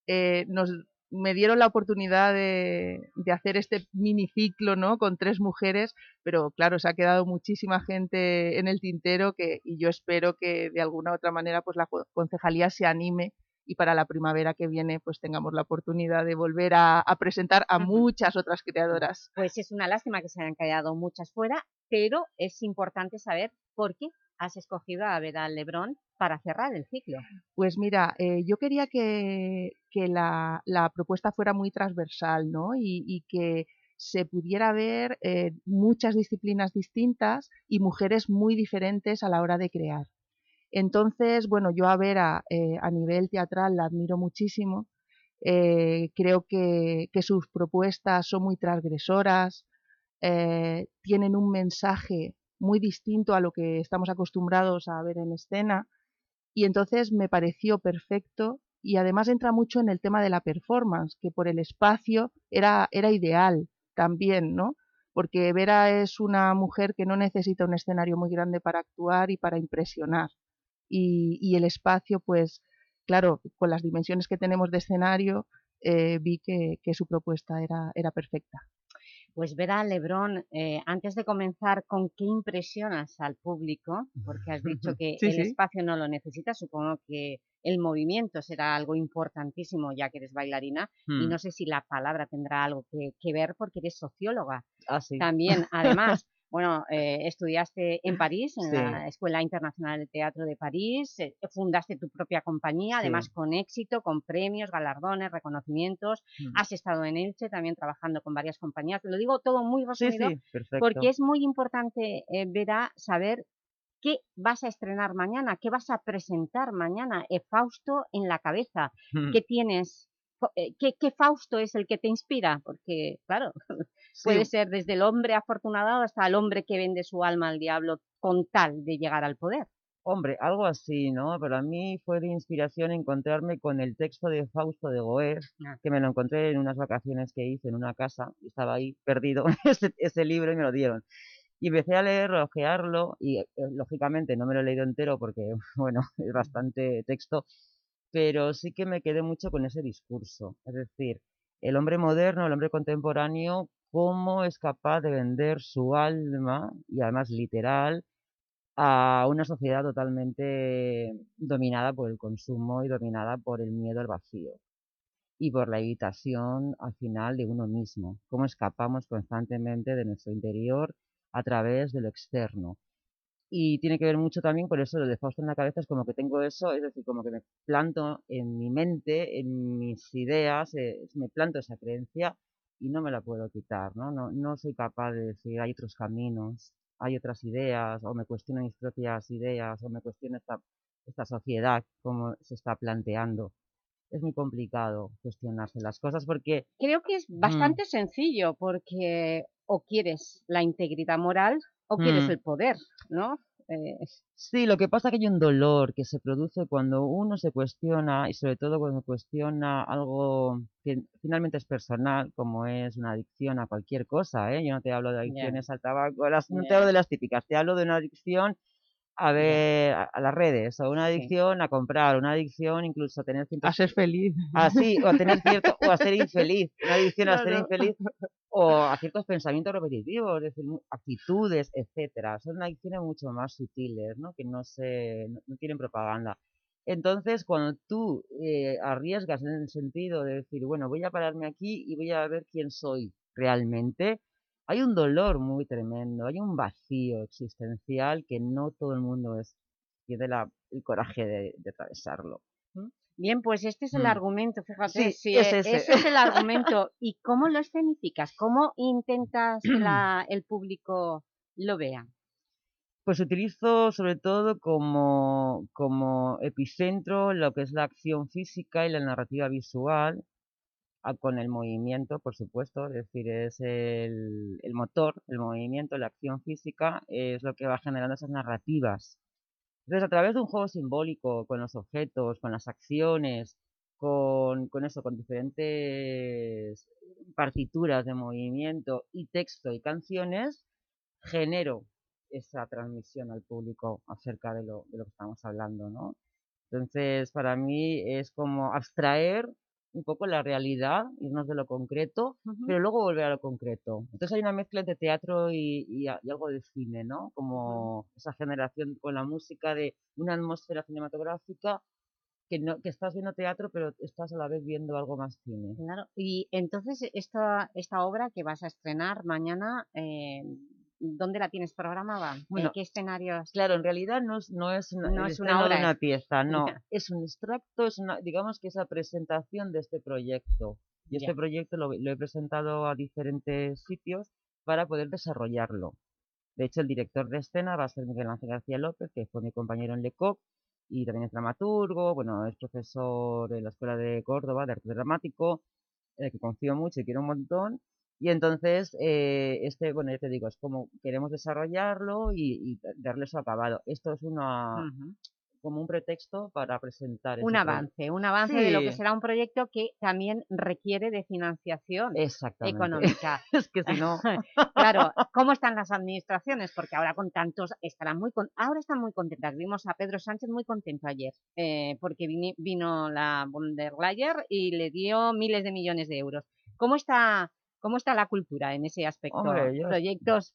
Speaker 30: Eh, nos, me dieron la oportunidad de, de hacer este miniciclo ¿no? con tres mujeres, pero claro, se ha quedado muchísima gente en el tintero que, y yo espero que de alguna u otra manera pues la co- concejalía se anime y para la primavera que viene pues tengamos la oportunidad de volver a, a presentar a muchas otras creadoras.
Speaker 2: Pues es una lástima que se hayan quedado muchas fuera, pero es importante saber por qué has escogido a Vera Lebrón para cerrar el ciclo.
Speaker 30: Pues mira, eh, yo quería que, la, propuesta fuera muy transversal, ¿no? Y, que se pudiera ver eh, muchas disciplinas distintas y mujeres muy diferentes a la hora de crear. Entonces, bueno, yo a Vera eh, a nivel teatral la admiro muchísimo. eh, creo que sus propuestas son muy transgresoras, eh, tienen un mensaje muy distinto a lo que estamos acostumbrados a ver en escena y entonces me pareció perfecto y además entra mucho en el tema de la performance, que por el espacio era, era ideal también, ¿no? Porque Vera es una mujer que no necesita un escenario muy grande para actuar y para impresionar. Y, el espacio, pues, claro, con las dimensiones que tenemos de escenario, eh, vi que, que su propuesta era, era perfecta.
Speaker 2: Pues Vera Lebrón, eh, antes de comenzar, ¿con qué impresionas al público? Porque has dicho [laughs] que
Speaker 30: Sí,
Speaker 2: el
Speaker 30: sí.
Speaker 2: espacio no lo necesitas, supongo que el movimiento será algo importantísimo ya que eres bailarina y
Speaker 29: Hmm.
Speaker 2: no sé si la palabra tendrá algo que, que ver porque eres socióloga.
Speaker 29: Ah, sí.
Speaker 2: También, [laughs] además, bueno, eh, estudiaste en París, en
Speaker 29: Sí.
Speaker 2: la Escuela Internacional de Teatro de París, eh, fundaste tu propia compañía,
Speaker 29: Sí.
Speaker 2: además con éxito, con premios, galardones, reconocimientos, has estado en Elche también trabajando con varias compañías, te lo digo todo muy resumido, porque es muy importante, eh, Vera, saber qué vas a estrenar mañana, qué vas a presentar mañana, eh, Fausto en la cabeza, [laughs] qué tienes, qué, qué Fausto es el que te inspira, porque claro, [laughs] puede ser desde el hombre afortunado hasta el hombre que vende su alma al diablo con tal de llegar al poder.
Speaker 29: Hombre, algo así, ¿no? Pero a mí fue de inspiración encontrarme con el texto de Fausto de Goethe,
Speaker 2: Ah.
Speaker 29: que me lo encontré en unas vacaciones que hice en una casa, y estaba ahí perdido [laughs] ese, ese libro y me lo dieron. Y empecé a leerlo, a ojearlo, y eh, lógicamente no me lo he leído entero porque, [laughs] bueno, es bastante texto, pero sí que me quedé mucho con ese discurso. Es decir, el hombre moderno, el hombre contemporáneo, cómo es capaz de vender su alma, y además literal, a una sociedad totalmente dominada por el consumo y dominada por el miedo al vacío y por la evitación al final de uno mismo, cómo escapamos constantemente de nuestro interior a través de lo externo. Y tiene que ver mucho también, por eso lo de Fausto en la cabeza es como que tengo eso, es decir, como que me planto en mi mente, en mis ideas, eh, me planto esa creencia y no me la puedo quitar, ¿no? No, no soy capaz de decir hay otros caminos hay otras ideas, o me cuestiono mis propias ideas, o me cuestiono esta, esta sociedad, cómo se está planteando. Es muy complicado cuestionarse las cosas porque...
Speaker 2: Creo que es
Speaker 29: Mm.
Speaker 2: bastante sencillo, porque o quieres la integridad moral o quieres
Speaker 29: Mm.
Speaker 2: el poder, ¿no? Eh,
Speaker 29: Sí, lo que pasa es que hay un dolor que se produce cuando uno se cuestiona, y sobre todo cuando cuestiona algo que finalmente es personal, como es una adicción a cualquier cosa, ¿eh? Yo no te hablo de adicciones al tabaco, las, no te hablo de las típicas, te hablo de una adicción a ver, a, a las redes, o una
Speaker 2: Sí.
Speaker 29: adicción a comprar, una adicción incluso a tener ciertos...
Speaker 30: A ser feliz.
Speaker 29: Ah, sí, o a tener [laughs] cierto, o a ser infeliz, una adicción a ser infeliz, o a ciertos pensamientos repetitivos, es decir, actitudes, etcétera. Son adicciones mucho más sutiles, ¿no? Que no se, no, no tienen propaganda. Entonces, cuando tú eh, arriesgas en el sentido de decir, bueno, voy a pararme aquí y voy a ver quién soy realmente, hay un dolor muy tremendo, hay un vacío existencial que no todo el mundo es, tiene la, el coraje de, de atravesarlo.
Speaker 2: Bien, pues este es el
Speaker 29: Mm.
Speaker 2: argumento, fíjate,
Speaker 29: Sí,
Speaker 2: si
Speaker 29: es
Speaker 2: e-
Speaker 29: ese.
Speaker 2: ese es el argumento. [laughs] ¿Y cómo lo escenificas? ¿Cómo intentas que [clears throat] la- el público lo vea?
Speaker 29: Pues utilizo sobre todo como, como epicentro lo que es la acción física y la narrativa visual, con el movimiento, por supuesto, es decir, es el, motor, el movimiento, la acción física, es lo que va generando esas narrativas. Entonces, a través de un juego simbólico, con los objetos, con las acciones, con, con eso, con diferentes partituras de movimiento y texto y canciones, genero esa transmisión al público acerca de lo, de lo que estamos hablando, ¿no? Entonces, para mí es como abstraer un poco la realidad, irnos de lo concreto, pero luego volver a lo concreto. Entonces hay una mezcla entre teatro y, y algo de cine, ¿no? Como esa generación con la música de una atmósfera cinematográfica que, no, que estás viendo teatro, pero estás a la vez viendo algo más cine.
Speaker 2: Claro. Y entonces, esta, esta obra que vas a estrenar mañana, eh, ¿dónde la tienes programada?
Speaker 29: Bueno,
Speaker 2: ¿En qué escenarios?
Speaker 29: Claro, en realidad no es, no es, una-
Speaker 2: No es una
Speaker 29: estreno
Speaker 2: obra,
Speaker 29: de una
Speaker 2: es-
Speaker 29: pieza, [laughs] no. Es un extracto, es una, digamos que es la presentación de este proyecto. Y este proyecto lo, lo he presentado a diferentes sitios para poder desarrollarlo. De hecho, el director de escena va a ser Miguel Ángel García López, que fue mi compañero en Lecoq, y también es dramaturgo, bueno, es profesor en la Escuela de Córdoba de Arte Dramático, en el que confío mucho y quiero un montón. Y entonces, eh, este, bueno, ya te digo, es como queremos desarrollarlo y, y darle su acabado. Esto es una, como un pretexto para presentar
Speaker 2: Un avance, un avance de lo que será un proyecto que también requiere de financiación económica. [laughs]
Speaker 29: es que si no... [laughs]
Speaker 2: Claro, ¿cómo están las administraciones? Porque ahora con tantos estarán muy con- ahora están muy contentas. Vimos a Pedro Sánchez muy contento ayer, eh, porque vino la von der Leyen y le dio miles de millones de euros. ¿Cómo está, cómo está la cultura en ese aspecto?
Speaker 29: Hombre, yo-
Speaker 2: Proyectos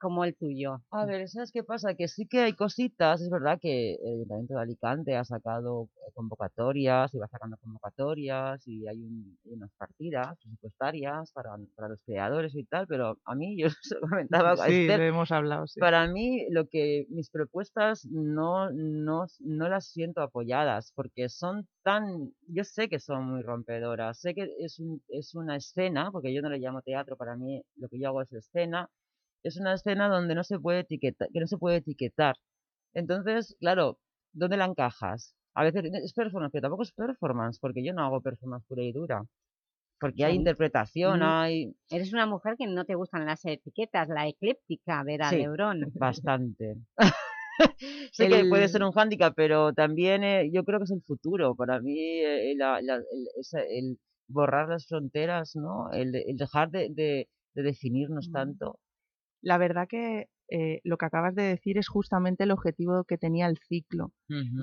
Speaker 2: como el tuyo.
Speaker 29: A ver, ¿sabes qué pasa? Que sí que hay cositas, es verdad que el Ayuntamiento de Alicante ha sacado eh, convocatorias y va sacando convocatorias y hay, un- hay unas partidas presupuestarias para, para los creadores y tal, pero a mí, yo [laughs] se lo comentaba a Esther,
Speaker 30: hemos hablado, sí.
Speaker 29: para mí lo que mis propuestas no, no, no las siento apoyadas porque son tan, yo sé que son muy rompedoras, sé que es, un, es una escena, porque yo no le llamo teatro, para mí lo que yo hago es escena, es una escena donde no se puede etiquetar, que no se puede etiquetar. Entonces, claro, ¿dónde la encajas? A veces es performance, pero tampoco es performance, porque yo no hago performance pura y dura. Porque hay interpretación,
Speaker 2: mm,
Speaker 29: hay...
Speaker 2: Eres una mujer que no te gustan las etiquetas, la ecléptica, Vera
Speaker 29: Sí,
Speaker 2: Lebrón. [laughs]
Speaker 29: bastante. [laughs] sé que puede ser un hándicap, pero también eh, yo creo que es el futuro. Para mí, eh, la- la- el, esa- el borrar las fronteras, ¿no? El, el dejar de, de- de definirnos tanto.
Speaker 30: La verdad que eh, lo que acabas de decir es justamente el objetivo que tenía el ciclo.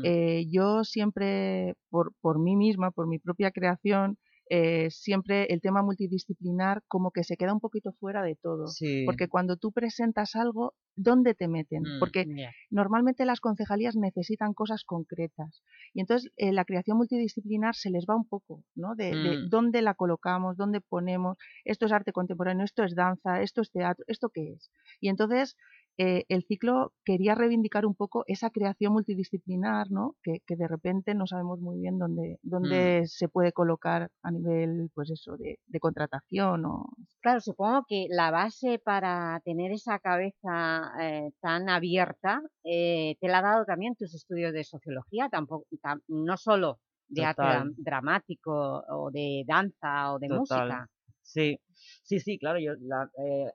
Speaker 30: Eh, yo siempre, por, por mí misma, por mi propia creación, eh, siempre el tema multidisciplinar como que se queda un poquito fuera de todo.
Speaker 29: Sí.
Speaker 30: Porque cuando tú presentas algo, ¿dónde te meten?
Speaker 29: Mm,
Speaker 30: Porque normalmente las concejalías necesitan cosas concretas. Y entonces eh, la creación multidisciplinar se les va un poco, ¿no? De, de
Speaker 29: Mm.
Speaker 30: dónde la colocamos, dónde ponemos, esto es arte contemporáneo, esto es danza, esto es teatro, ¿esto qué es? Y entonces eh, el ciclo quería reivindicar un poco esa creación multidisciplinar, ¿no? Que, que de repente no sabemos muy bien dónde, dónde se puede colocar a nivel, pues eso, de, de contratación o...
Speaker 2: Claro, supongo que la base para tener esa cabeza eh, tan abierta eh, te la ha dado también tus estudios de sociología, tampoco, tam- no solo de arte
Speaker 29: Total.
Speaker 2: dram- dramático o de danza o de
Speaker 29: Total.
Speaker 2: música.
Speaker 29: Sí, sí, sí, claro, yo, la, eh,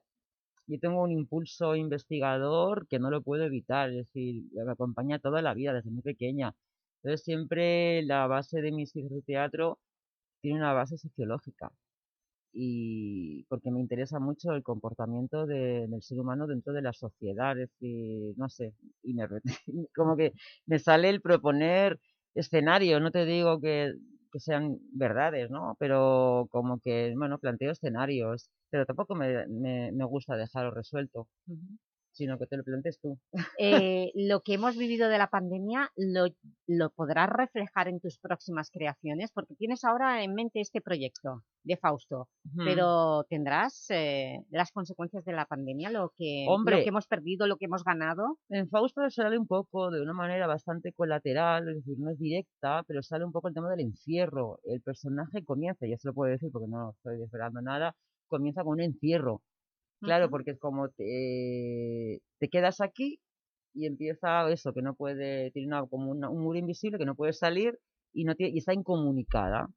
Speaker 29: yo tengo un impulso investigador que no lo puedo evitar, es decir, me acompaña toda la vida, desde muy pequeña. Entonces siempre la base de mis ciclos de teatro tiene una base sociológica y porque me interesa mucho el comportamiento de- del ser humano dentro de la sociedad, es decir, no sé, y me, [laughs] como que me sale el proponer escenarios, no te digo que, que sean verdades, ¿no? Pero como que, bueno, planteo escenarios, pero tampoco me, me, me gusta dejarlo resuelto, sino que te lo plantees tú.
Speaker 2: Eh, [laughs] lo que hemos vivido de la pandemia, lo, ¿lo podrás reflejar en tus próximas creaciones? Porque tienes ahora en mente este proyecto de Fausto,
Speaker 29: Ujú.
Speaker 2: pero ¿tendrás eh, las consecuencias de la pandemia, lo que, lo
Speaker 29: Hombre.
Speaker 2: que hemos perdido, lo que hemos ganado?
Speaker 29: En Fausto sale un poco de una manera bastante colateral, es decir, no es directa, pero sale un poco el tema del encierro. El personaje comienza, ya se lo puedo decir porque no estoy desvelando nada, comienza con un encierro. Claro,
Speaker 2: Ujú.
Speaker 29: porque es como te, te quedas aquí y empieza eso, que no puede, tiene una, como una- un muro invisible que no puede salir y, no tiene, y está incomunicada.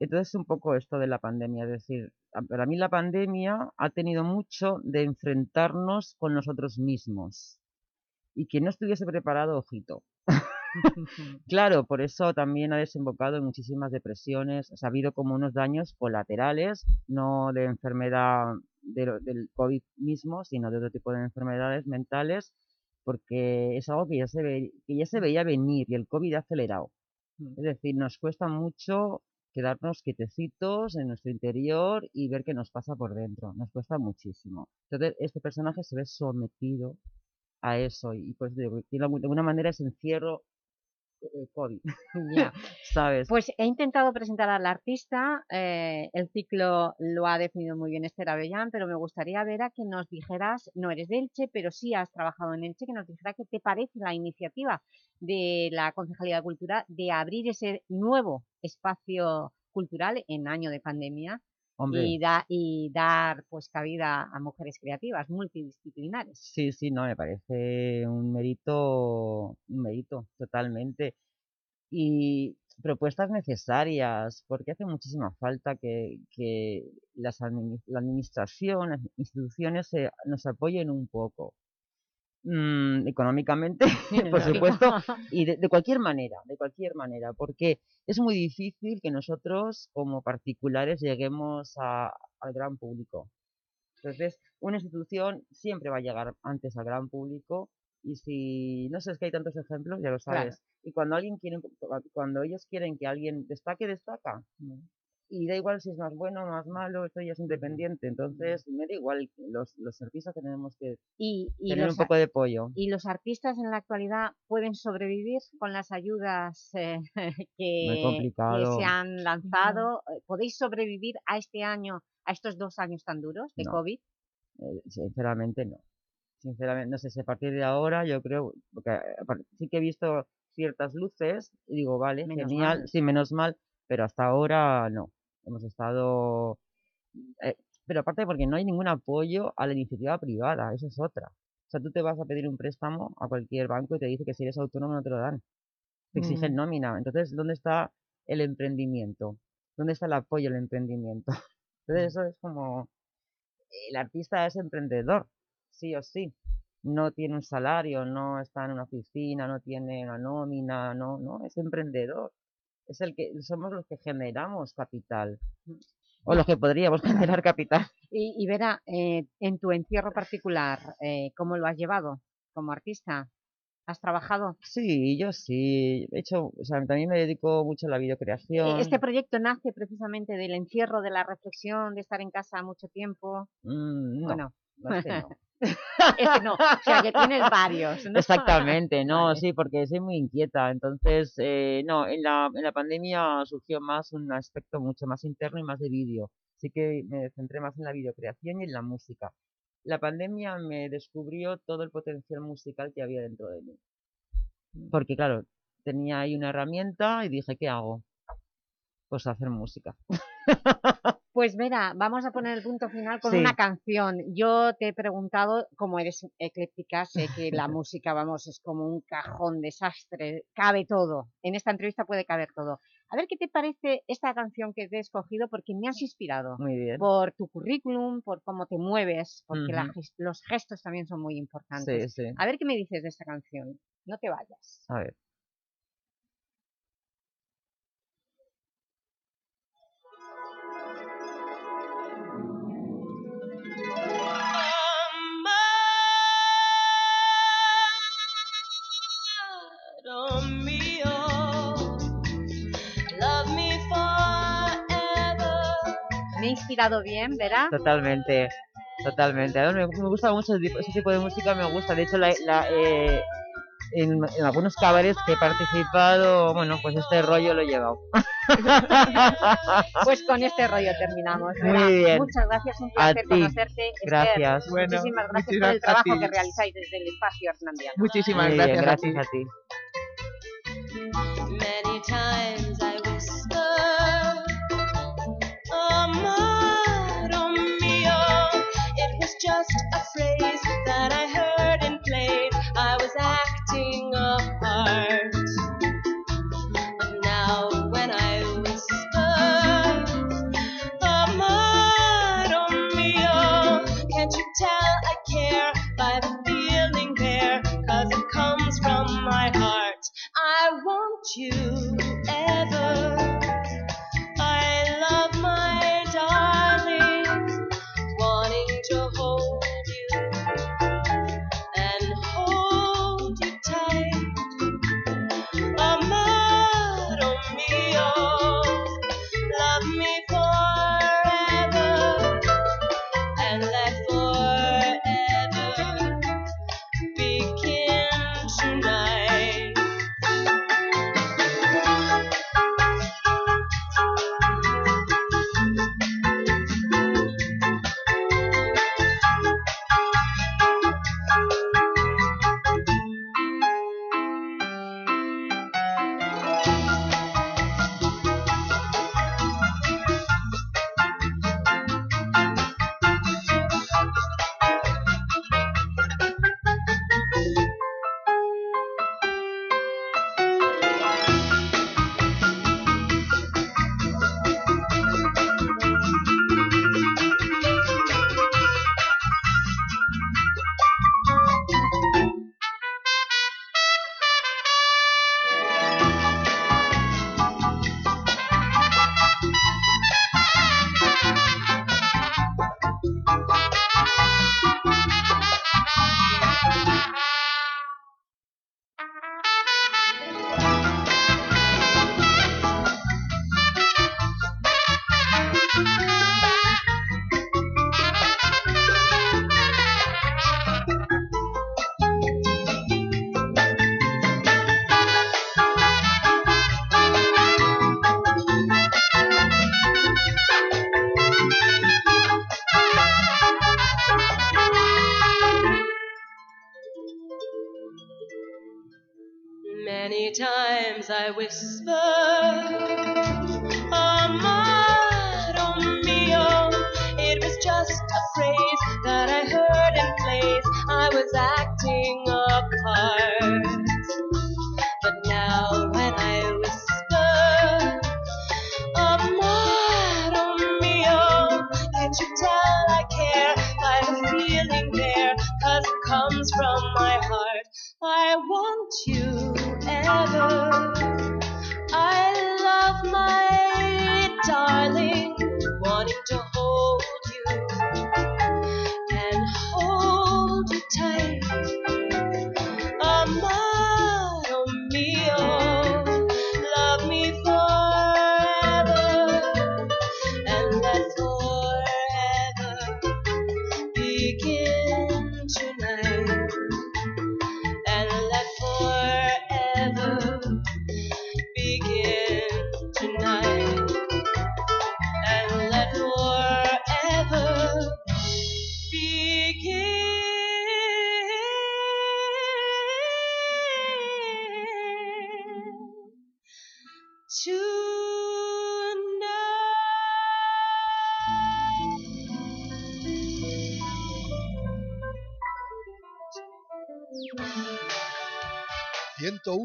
Speaker 29: Entonces un poco esto de la pandemia, es decir, para mí la pandemia ha tenido mucho de enfrentarnos con nosotros mismos y quien no estuviese preparado, ojito. [laughs] [laughs] Claro, por eso también ha desembocado en muchísimas depresiones, o sea, ha habido como unos daños colaterales, no de enfermedad de lo- del COVID mismo, sino de otro tipo de enfermedades mentales, porque es algo que ya se, ve- que ya se veía venir y el COVID ha acelerado. Es decir, nos cuesta mucho quedarnos quietecitos en nuestro interior y ver qué nos pasa por dentro, nos cuesta muchísimo. Entonces, este personaje se ve sometido a eso y pues de alguna manera ese encierro COVID. [laughs] [laughs] ¿sabes?
Speaker 2: Pues he intentado presentar al artista, eh, el ciclo lo ha definido muy bien Esther Avellán, pero me gustaría ver a que nos dijeras, no eres de Elche, pero sí has trabajado en Elche, que nos dijera qué te parece la iniciativa de la Concejalía de Cultura de abrir ese nuevo espacio cultural en año de pandemia
Speaker 29: Hombre.
Speaker 2: y, da- y dar pues cabida a mujeres creativas, multidisciplinares.
Speaker 29: Sí, sí, no, me parece un mérito, un mérito totalmente. Y propuestas necesarias, porque hace muchísima falta que, que las la administración, las instituciones se- nos apoyen un poco. Mm, económicamente, [laughs] [laughs] por supuesto, [laughs] y de, de cualquier manera, de cualquier manera, porque es muy difícil que nosotros como particulares lleguemos a- al gran público. Entonces, una institución siempre va a llegar antes al gran público y si, no sé, es que hay tantos ejemplos, ya lo
Speaker 2: Claro.
Speaker 29: sabes. Y cuando alguien quiere, cuando ellos quieren que alguien destaque, destaca. Y da igual si es más bueno o más malo, esto ya es independiente. Entonces, me da igual, los, los artistas tenemos que
Speaker 2: Y, y
Speaker 29: tener
Speaker 2: los
Speaker 29: un poco de pollo.
Speaker 2: ¿Y los artistas en la actualidad pueden sobrevivir con las ayudas eh, [laughs] que, que se han lanzado? Eh, ¿Podéis sobrevivir a este año, a estos dos años tan duros de
Speaker 29: No.
Speaker 2: COVID?
Speaker 29: Eh, sinceramente no. Sinceramente, no sé si a partir de ahora yo creo, porque par- sí que he visto ciertas luces y digo, vale,
Speaker 2: Menos
Speaker 29: genial,
Speaker 2: mal.
Speaker 29: sí, menos mal, pero hasta ahora no. Hemos estado... eh, pero aparte porque no hay ningún apoyo a la iniciativa privada, eso es otra. O sea, tú te vas a pedir un préstamo a cualquier banco y te dice que si eres autónomo no te lo dan. Te exigen
Speaker 30: Mm.
Speaker 29: nómina. Entonces, ¿dónde está el emprendimiento? ¿Dónde está el apoyo al emprendimiento? [laughs] Entonces, eso es como el artista es emprendedor, sí o sí. No tiene un salario, no está en una oficina, no tiene una nómina, no, no, es emprendedor. Es el que somos los que generamos capital. O los que podríamos [laughs] generar capital.
Speaker 2: Y, y Vera, eh, en tu encierro particular, eh, ¿cómo lo has llevado como artista? ¿Has trabajado?
Speaker 29: Sí, yo sí. De hecho, o sea, también me dedico mucho a la
Speaker 2: Eh,
Speaker 29: videocreación.
Speaker 2: Este proyecto nace precisamente del encierro, de la reflexión, de estar en casa mucho tiempo.
Speaker 29: Mm, no,
Speaker 2: Bueno.
Speaker 29: no, este no.
Speaker 2: Este no, o sea que tienes varios, ¿no?
Speaker 29: Exactamente, no,
Speaker 2: Vale.
Speaker 29: sí, porque soy muy inquieta. Entonces, eh, no, en la, en la pandemia surgió más un aspecto mucho más interno y más de vídeo. Así que me centré más en la videocreación y en la música. la pandemia me descubrió todo el potencial musical que había dentro de mí.
Speaker 2: Mm.
Speaker 29: Porque claro, tenía ahí una herramienta y dije, ¿qué hago? Pues hacer música. [laughs]
Speaker 2: Pues Vera, vamos a poner el punto final con
Speaker 29: Sí.
Speaker 2: una canción. Yo te he preguntado, como eres ecléctica, sé que la [laughs] música, vamos, es como un cajón desastre, cabe todo. En esta entrevista puede caber todo. A ver qué te parece esta canción que te he escogido porque me has inspirado.
Speaker 29: Muy bien.
Speaker 2: Por tu currículum, por cómo te mueves, porque los gestos también son muy importantes.
Speaker 29: Sí, sí.
Speaker 2: A ver qué me dices de esta canción. No te vayas.
Speaker 29: A ver.
Speaker 2: Inspirado bien, Vera.
Speaker 29: Totalmente, totalmente. A mí me, me gusta mucho ese tipo, de música, me gusta. De hecho, la, la, eh, en, en algunos cabarets que he participado, bueno, pues este rollo lo he llevado. [laughs]
Speaker 2: Pues con este rollo terminamos.
Speaker 29: Muy
Speaker 2: Vera.
Speaker 29: bien.
Speaker 2: Muchas gracias, un
Speaker 29: A
Speaker 2: placer conocerte. Esther.
Speaker 29: Gracias. Bueno,
Speaker 2: muchísimas gracias por el trabajo
Speaker 30: gracias.
Speaker 2: que realizáis desde el espacio Hernandia.
Speaker 30: Muchísimas
Speaker 29: Muy bien,
Speaker 30: gracias, a ti.
Speaker 29: gracias a ti.
Speaker 5: You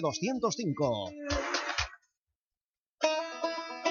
Speaker 8: 205.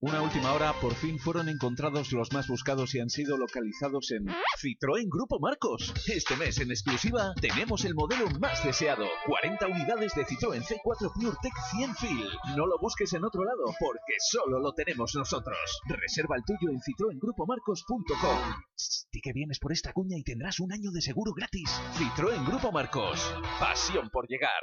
Speaker 31: Una última hora, por fin fueron encontrados los más buscados y han sido localizados en Citroën Grupo Marcos. Este mes en exclusiva tenemos el modelo más deseado, 40 unidades de Citroën C4 PureTech 100 Fil. No lo busques en otro lado porque solo lo tenemos nosotros. Reserva el tuyo en citroengrupomarcos.com. Di que vienes por esta cuña y tendrás un año de seguro gratis. Citroën Grupo Marcos. Pasión por llegar.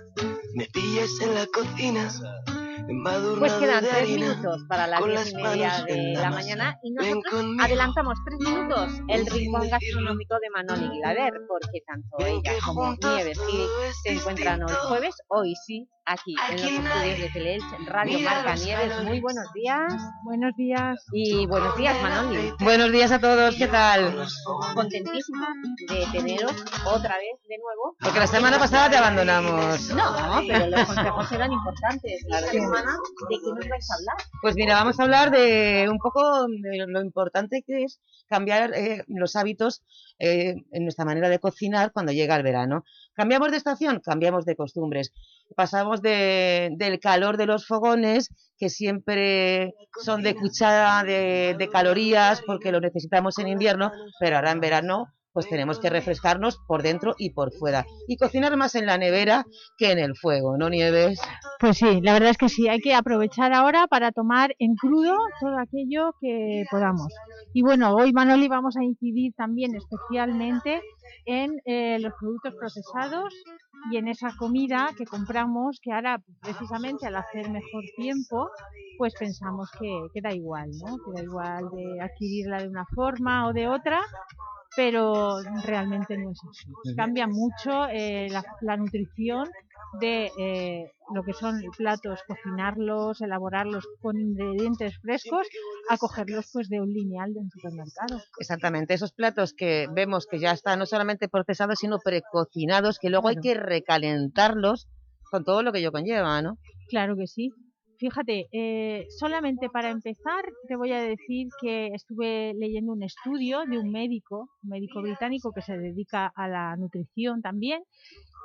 Speaker 3: me pillas en la cocina.
Speaker 2: Pues quedan tres minutos para las diez y media de
Speaker 3: la
Speaker 2: mañana y nosotros adelantamos tres minutos el rincón gastronómico de Manoli Guilaber, porque tanto ella como Nieves
Speaker 3: es
Speaker 2: se encuentran hoy jueves, hoy sí, aquí, en los estudios de Teleelch Radio
Speaker 3: mira
Speaker 2: Marca Nieves. Muy buenos días.
Speaker 32: Buenos días.
Speaker 2: Y buenos días, Manoli.
Speaker 33: Buenos días a todos, ¿qué tal?
Speaker 2: Contentísima de teneros otra vez de nuevo.
Speaker 33: Porque la semana pasada te abandonamos.
Speaker 2: No, pero los consejos eran importantes. La semana, ¿de qué nos vais a hablar?
Speaker 33: Pues mira, vamos a hablar de un poco de lo importante que es cambiar eh, los hábitos eh, en nuestra manera de cocinar cuando llega el verano. ¿Cambiamos de estación? Cambiamos de costumbres. Pasamos de- del calor de los fogones, que siempre son de cuchara de, de calorías porque lo necesitamos en invierno, pero ahora en verano pues tenemos que refrescarnos por dentro y por fuera. Y cocinar más en la nevera que en el fuego, ¿no, Nieves?
Speaker 32: Pues sí, la verdad es que sí, hay que aprovechar ahora para tomar en crudo todo aquello que podamos. Y bueno, hoy Manoli vamos a incidir también especialmente en eh, los productos procesados y en esa comida que compramos que ahora precisamente al hacer mejor tiempo pues pensamos que, que da igual, ¿no? Que da igual de adquirirla de una forma o de otra, pero realmente no es así.
Speaker 33: Ujú.
Speaker 32: Cambia mucho eh, la, la nutrición de eh, lo que son platos, cocinarlos, elaborarlos con ingredientes frescos, a cogerlos pues de un lineal de un supermercado.
Speaker 33: Exactamente, esos platos que vemos que ya están no solamente procesados, sino precocinados, que luego hay que recalentarlos con todo lo que ello conlleva, ¿no?
Speaker 32: Claro que sí. Fíjate, eh, solamente para empezar te voy a decir que estuve leyendo un estudio de un médico, un médico británico que se dedica a la nutrición también,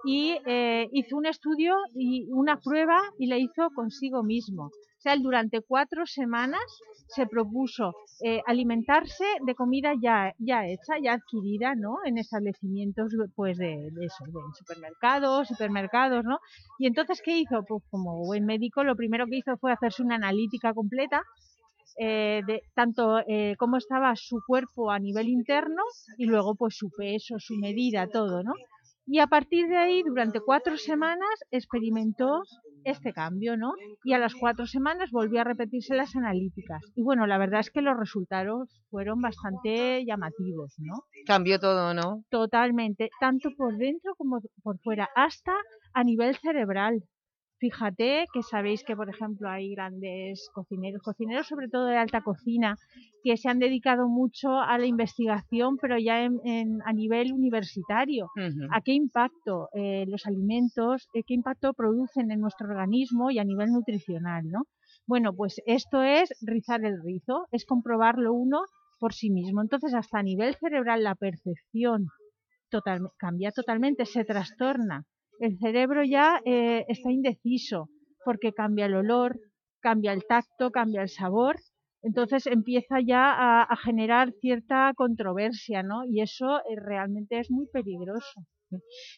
Speaker 32: y eh, hizo un estudio y una prueba y la hizo consigo mismo. Él durante cuatro semanas se propuso eh, alimentarse de comida ya, ya hecha, ya adquirida, ¿no? En establecimientos, pues, de, de eso, de supermercados, supermercados, ¿no? Y entonces, ¿qué hizo? Pues como buen médico, lo primero que hizo fue hacerse una analítica completa eh, de tanto eh, cómo estaba su cuerpo a nivel interno y luego pues su peso, su medida, todo, ¿no? Y a partir de ahí, durante cuatro semanas, experimentó este cambio, ¿no? Y a las cuatro semanas volvió a repetirse las analíticas. Y bueno, la verdad es que los resultados fueron bastante llamativos, ¿no?
Speaker 2: Cambió todo, ¿no?
Speaker 32: Totalmente, tanto por dentro como por fuera, hasta a nivel cerebral. Fíjate que sabéis que, por ejemplo, hay grandes cocineros, cocineros sobre todo de alta cocina, que se han dedicado mucho a la investigación, pero ya en, en- a nivel universitario. ¿A qué impacto eh, los alimentos, eh, qué impacto producen en nuestro organismo y a nivel nutricional, ¿no? Bueno, pues esto es rizar el rizo, es comprobarlo uno por sí mismo. Entonces, hasta a nivel cerebral, la percepción total, cambia totalmente, se trastorna. El cerebro ya eh, está indeciso porque cambia el olor, cambia el tacto, cambia el sabor. Entonces empieza ya a, a generar cierta controversia, ¿no? Y eso eh, realmente es muy peligroso.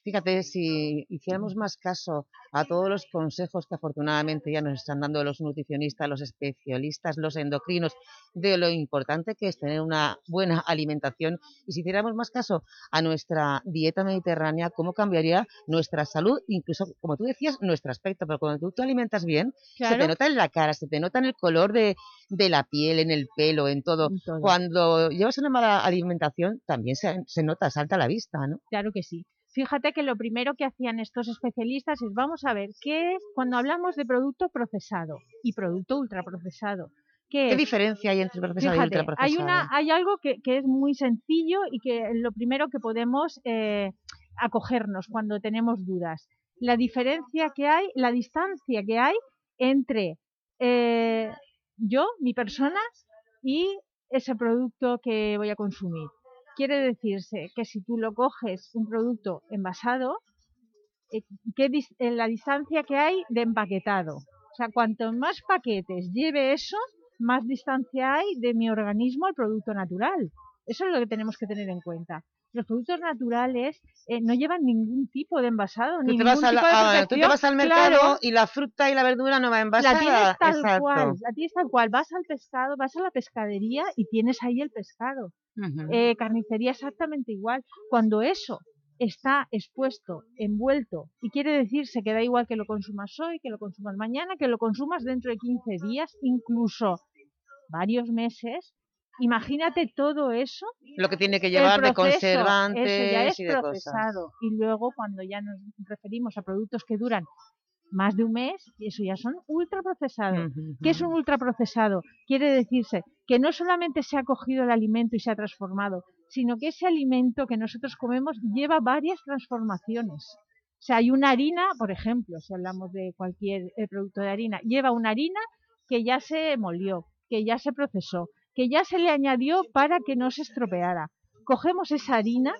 Speaker 2: Fíjate, si hiciéramos más caso a todos los consejos que afortunadamente ya nos están dando los nutricionistas, los especialistas, los endocrinos, de lo importante que es tener una buena alimentación y si hiciéramos más caso a nuestra dieta mediterránea, cómo cambiaría nuestra salud, incluso, como tú decías, nuestro aspecto, pero cuando tú te alimentas bien, se te nota en la cara, se te nota en el color de, de la piel, en el pelo, en todo.
Speaker 32: todo.
Speaker 2: Cuando llevas una mala alimentación, también se, se nota, salta a la vista, ¿no?
Speaker 32: Claro que sí. Fíjate que lo primero que hacían estos especialistas es, vamos a ver, ¿qué es cuando hablamos de producto procesado y producto ultraprocesado? ¿Qué,
Speaker 2: diferencia hay entre procesado y ultraprocesado?
Speaker 32: hay, una, hay algo que, que es muy sencillo y que lo primero que podemos eh, acogernos cuando tenemos dudas. La diferencia que hay, la distancia que hay entre eh, yo, mi persona, y ese producto que voy a consumir. Quiere decirse que si tú lo coges un producto envasado, eh, ¿qué dis- eh, la distancia que hay de empaquetado. O sea, cuanto más paquetes lleve eso, más distancia hay de mi organismo al producto natural. Eso es lo que tenemos que tener en cuenta. Los productos naturales eh, no llevan ningún tipo de envasado, ni ningún
Speaker 2: vas a
Speaker 32: tipo
Speaker 2: la-
Speaker 32: de
Speaker 2: a- tú te vas al mercado
Speaker 32: Claro,
Speaker 2: y la fruta y la verdura no va
Speaker 32: la
Speaker 2: envasada.
Speaker 32: tienes tal
Speaker 2: Exacto.
Speaker 32: cual, la tienes tal cual. Vas al pescado, vas a la pescadería y tienes ahí el pescado. Eh, carnicería exactamente igual. Cuando eso está expuesto, envuelto, y quiere decirse que da igual que lo consumas hoy, que lo consumas mañana, que lo consumas dentro de 15 días, incluso varios meses, imagínate todo eso.
Speaker 2: Lo que tiene que llevar de conservantes
Speaker 32: eso ya es
Speaker 2: y de cosas.
Speaker 32: procesado. Y luego cuando ya nos referimos a productos que duran más de un mes, eso ya son ultraprocesados. ¿Qué es un ultraprocesado? Quiere decirse que no solamente se ha cogido el alimento y se ha transformado, sino que ese alimento que nosotros comemos lleva varias transformaciones. O sea, hay una harina, por ejemplo, si hablamos de cualquier eh, producto de harina, lleva una harina que ya se molió, que ya se procesó, que ya se le añadió para que no se estropeara. Cogemos esa harina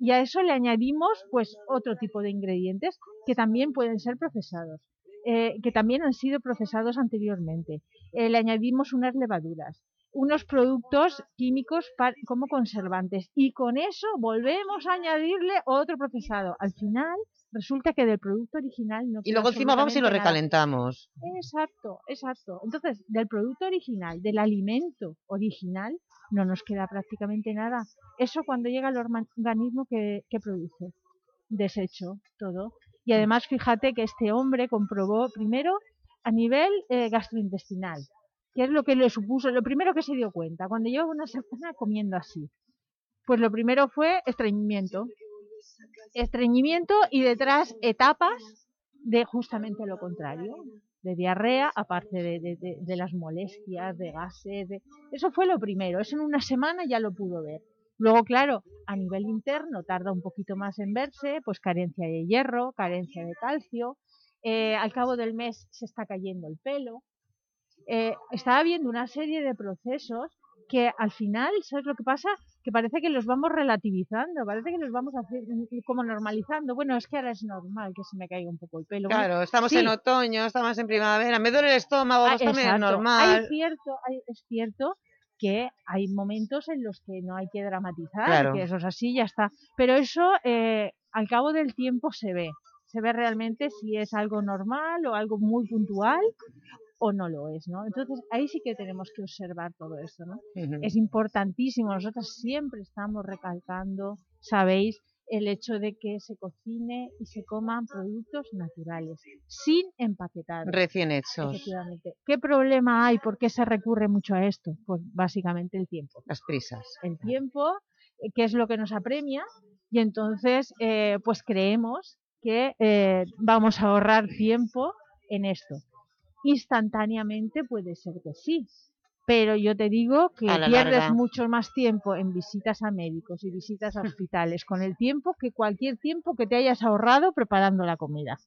Speaker 32: y a eso le añadimos pues otro tipo de ingredientes que también pueden ser procesados, eh, que también han sido procesados anteriormente. Eh, le añadimos unas levaduras, unos productos químicos como conservantes y con eso volvemos a añadirle otro procesado. Al final resulta que del producto original no
Speaker 2: Y luego encima vamos y lo
Speaker 32: nada.
Speaker 2: recalentamos.
Speaker 32: Exacto, exacto. Entonces, del producto original, del alimento original, no nos queda prácticamente nada. Eso cuando llega al organismo que, que produce. Desecho, todo. Y además, fíjate que este hombre comprobó primero a nivel eh, gastrointestinal, que es lo que le supuso, lo primero que se dio cuenta, cuando llevaba una semana comiendo así. Pues lo primero fue estreñimiento. Estreñimiento y detrás etapas de justamente lo contrario, de diarrea, aparte de, de- las molestias, de gases, eso fue lo primero, eso en una semana ya lo pudo ver. Luego, claro, a nivel interno tarda un poquito más en verse, pues carencia de hierro, carencia de calcio, eh, al cabo del mes se está cayendo el pelo. Eh, estaba viendo una serie de procesos que al final, ¿sabes lo que pasa? Que parece que los vamos relativizando, parece que los vamos hacer, como normalizando. Bueno, es que ahora es normal que se me caiga un poco el pelo. Bueno,
Speaker 2: Claro, estamos
Speaker 32: sí,
Speaker 2: en otoño, estamos en primavera, me duele el estómago,
Speaker 32: Ah,
Speaker 2: también es normal.
Speaker 32: Hay cierto, hay- es cierto que hay momentos en los que no hay que dramatizar,
Speaker 2: Claro.
Speaker 32: que eso es así, ya está. Pero eso eh, al cabo del tiempo se ve, se ve realmente si es algo normal o algo muy puntual o no lo es, ¿no? Entonces ahí sí que tenemos que observar todo esto, ¿no? Es importantísimo, nosotros siempre estamos recalcando, sabéis, el hecho de que se cocine y se coman productos naturales, sin empaquetar.
Speaker 29: Recién hechos.
Speaker 32: Efectivamente. ¿Qué problema hay? ¿Por qué se recurre mucho a esto? Pues básicamente el tiempo.
Speaker 29: Las prisas.
Speaker 32: El tiempo, eh, que es lo que nos apremia, y entonces eh, pues creemos que eh, vamos a ahorrar tiempo en esto. Instantáneamente puede ser que sí, pero yo te digo que
Speaker 29: la
Speaker 32: pierdes
Speaker 29: larga.
Speaker 32: mucho más tiempo en visitas a médicos y visitas a hospitales con el tiempo que cualquier tiempo que te hayas ahorrado preparando la comida.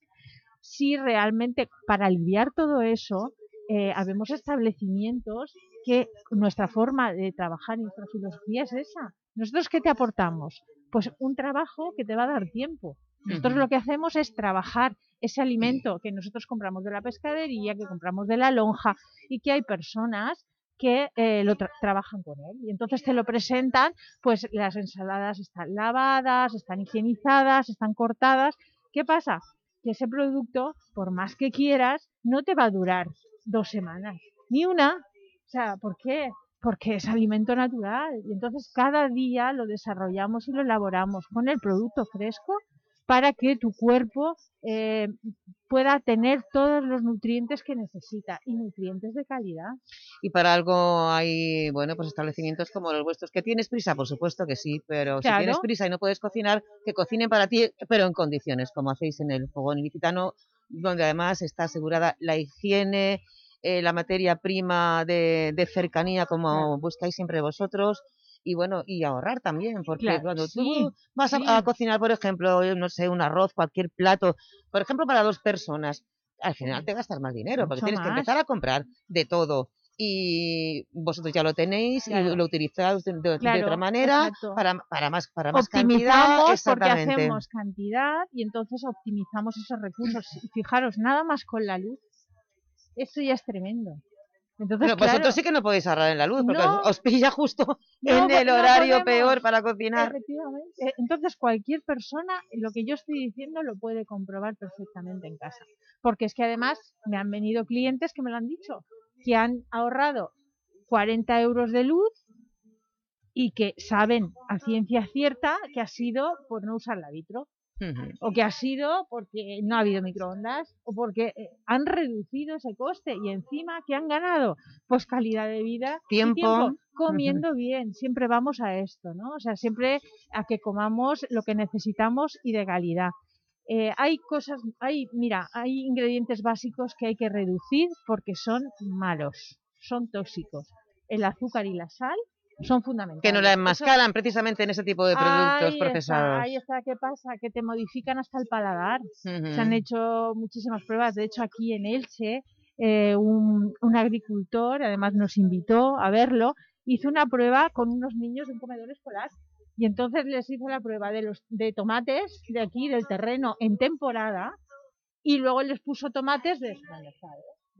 Speaker 32: Si realmente, para aliviar todo eso, eh, habemos establecimientos que nuestra forma de trabajar y nuestra filosofía es esa. ¿Nosotros qué te aportamos? Pues un trabajo que te va a dar tiempo. Nosotros lo que hacemos es trabajar ese alimento que nosotros compramos de la pescadería, que compramos de la lonja y que hay personas que eh, lo tra- trabajan con él. Y entonces te lo presentan, pues las ensaladas están lavadas, están higienizadas, están cortadas. ¿Qué pasa? Que ese producto, por más que quieras, no te va a durar dos semanas, ni una. O sea, ¿por qué? Porque es alimento natural. Y entonces cada día lo desarrollamos y lo elaboramos con el producto fresco para que tu cuerpo eh, pueda tener todos los nutrientes que necesita y nutrientes de calidad.
Speaker 29: Y para algo hay, bueno, pues establecimientos como los vuestros. ¿Que tienes prisa? Por supuesto que sí, pero si tienes prisa y no puedes cocinar, que cocinen para ti, pero en condiciones, como hacéis en el fogón ilicitano, donde además está asegurada la higiene, eh, la materia prima de, de cercanía, como buscáis siempre vosotros, y bueno, y ahorrar también, porque
Speaker 32: Claro,
Speaker 29: cuando
Speaker 32: sí,
Speaker 29: tú vas a,
Speaker 32: sí.
Speaker 29: a cocinar, por ejemplo, no sé, un arroz, cualquier plato, por ejemplo, para dos personas, al final te gastas más dinero, porque tienes que empezar a comprar de todo. Y vosotros ya lo tenéis
Speaker 32: Claro.
Speaker 29: y lo utilizáis de, de- de
Speaker 32: Claro,
Speaker 29: otra manera para, para más para más cantidad.
Speaker 32: optimizamos porque
Speaker 29: Exactamente.
Speaker 32: hacemos cantidad y entonces optimizamos esos recursos. Y fijaros, nada más con la luz, esto ya es tremendo. Entonces,
Speaker 29: Pero vosotros
Speaker 32: claro,
Speaker 29: sí que no podéis ahorrar en la luz, porque
Speaker 32: No.
Speaker 29: os, pilla justo [laughs]
Speaker 32: No,
Speaker 29: en el horario peor para cocinar.
Speaker 32: Eh, Entonces, cualquier persona, lo que yo estoy diciendo, lo puede comprobar perfectamente en casa. Porque es que además me han venido clientes que me lo han dicho, que han ahorrado 40 euros de luz y que saben a ciencia cierta que ha sido por no usar la vitro o que ha sido porque no ha habido microondas o porque eh, han reducido ese coste y encima que han ganado pues calidad de vida y
Speaker 29: Tiempo.
Speaker 32: comiendo bien siempre vamos a esto no o sea siempre a que comamos lo que necesitamos y de calidad. Eh, hay cosas hay mira hay ingredientes básicos que hay que reducir porque son malos son tóxicos. El azúcar y la sal son fundamentales
Speaker 29: Que no la
Speaker 32: Eso-
Speaker 29: enmascaran precisamente en ese tipo de productos
Speaker 32: Ahí
Speaker 29: procesados.
Speaker 32: Está, ahí está, ¿qué pasa? Que te modifican hasta el paladar. Se han hecho muchísimas pruebas. De hecho, aquí en Elche, eh, un, un agricultor, además nos invitó a verlo, hizo una prueba con unos niños de un comedor escolar. Y entonces les hizo la prueba de los de tomates de aquí, del terreno, en temporada, y luego les puso tomates de.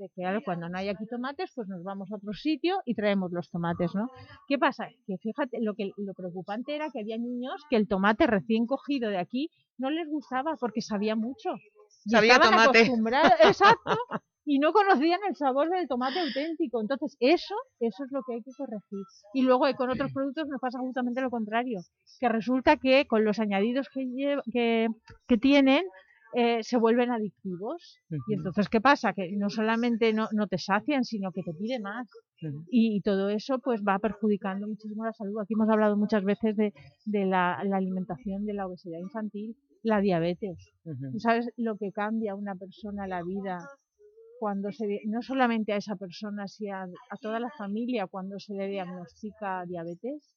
Speaker 32: De que claro, cuando no hay aquí tomates, pues nos vamos a otro sitio y traemos los tomates, ¿no? ¿Qué pasa? Que fíjate, lo que lo preocupante era que había niños que el tomate recién cogido de aquí no les gustaba porque sabía mucho. Y
Speaker 29: Sabía
Speaker 32: estaban
Speaker 29: tomate.
Speaker 32: acostumbrados- [laughs] exacto, y no conocían el sabor del tomate auténtico. Entonces, eso, eso es lo que hay que corregir. Y luego eh, con otros productos nos pasa justamente lo contrario, que resulta que con los añadidos que, que, que tienen, eh, se vuelven adictivos. Y entonces, ¿qué pasa? Que no solamente no, no te sacian, sino que te pide más. Y, y todo eso pues va perjudicando muchísimo la salud. Aquí hemos hablado muchas veces de, de la, la alimentación, de la obesidad infantil, la diabetes.
Speaker 29: Ujú.
Speaker 32: ¿Tú sabes lo que cambia a una persona la vida cuando se, no solamente a esa persona, sino a, a toda la familia cuando se le diagnostica diabetes?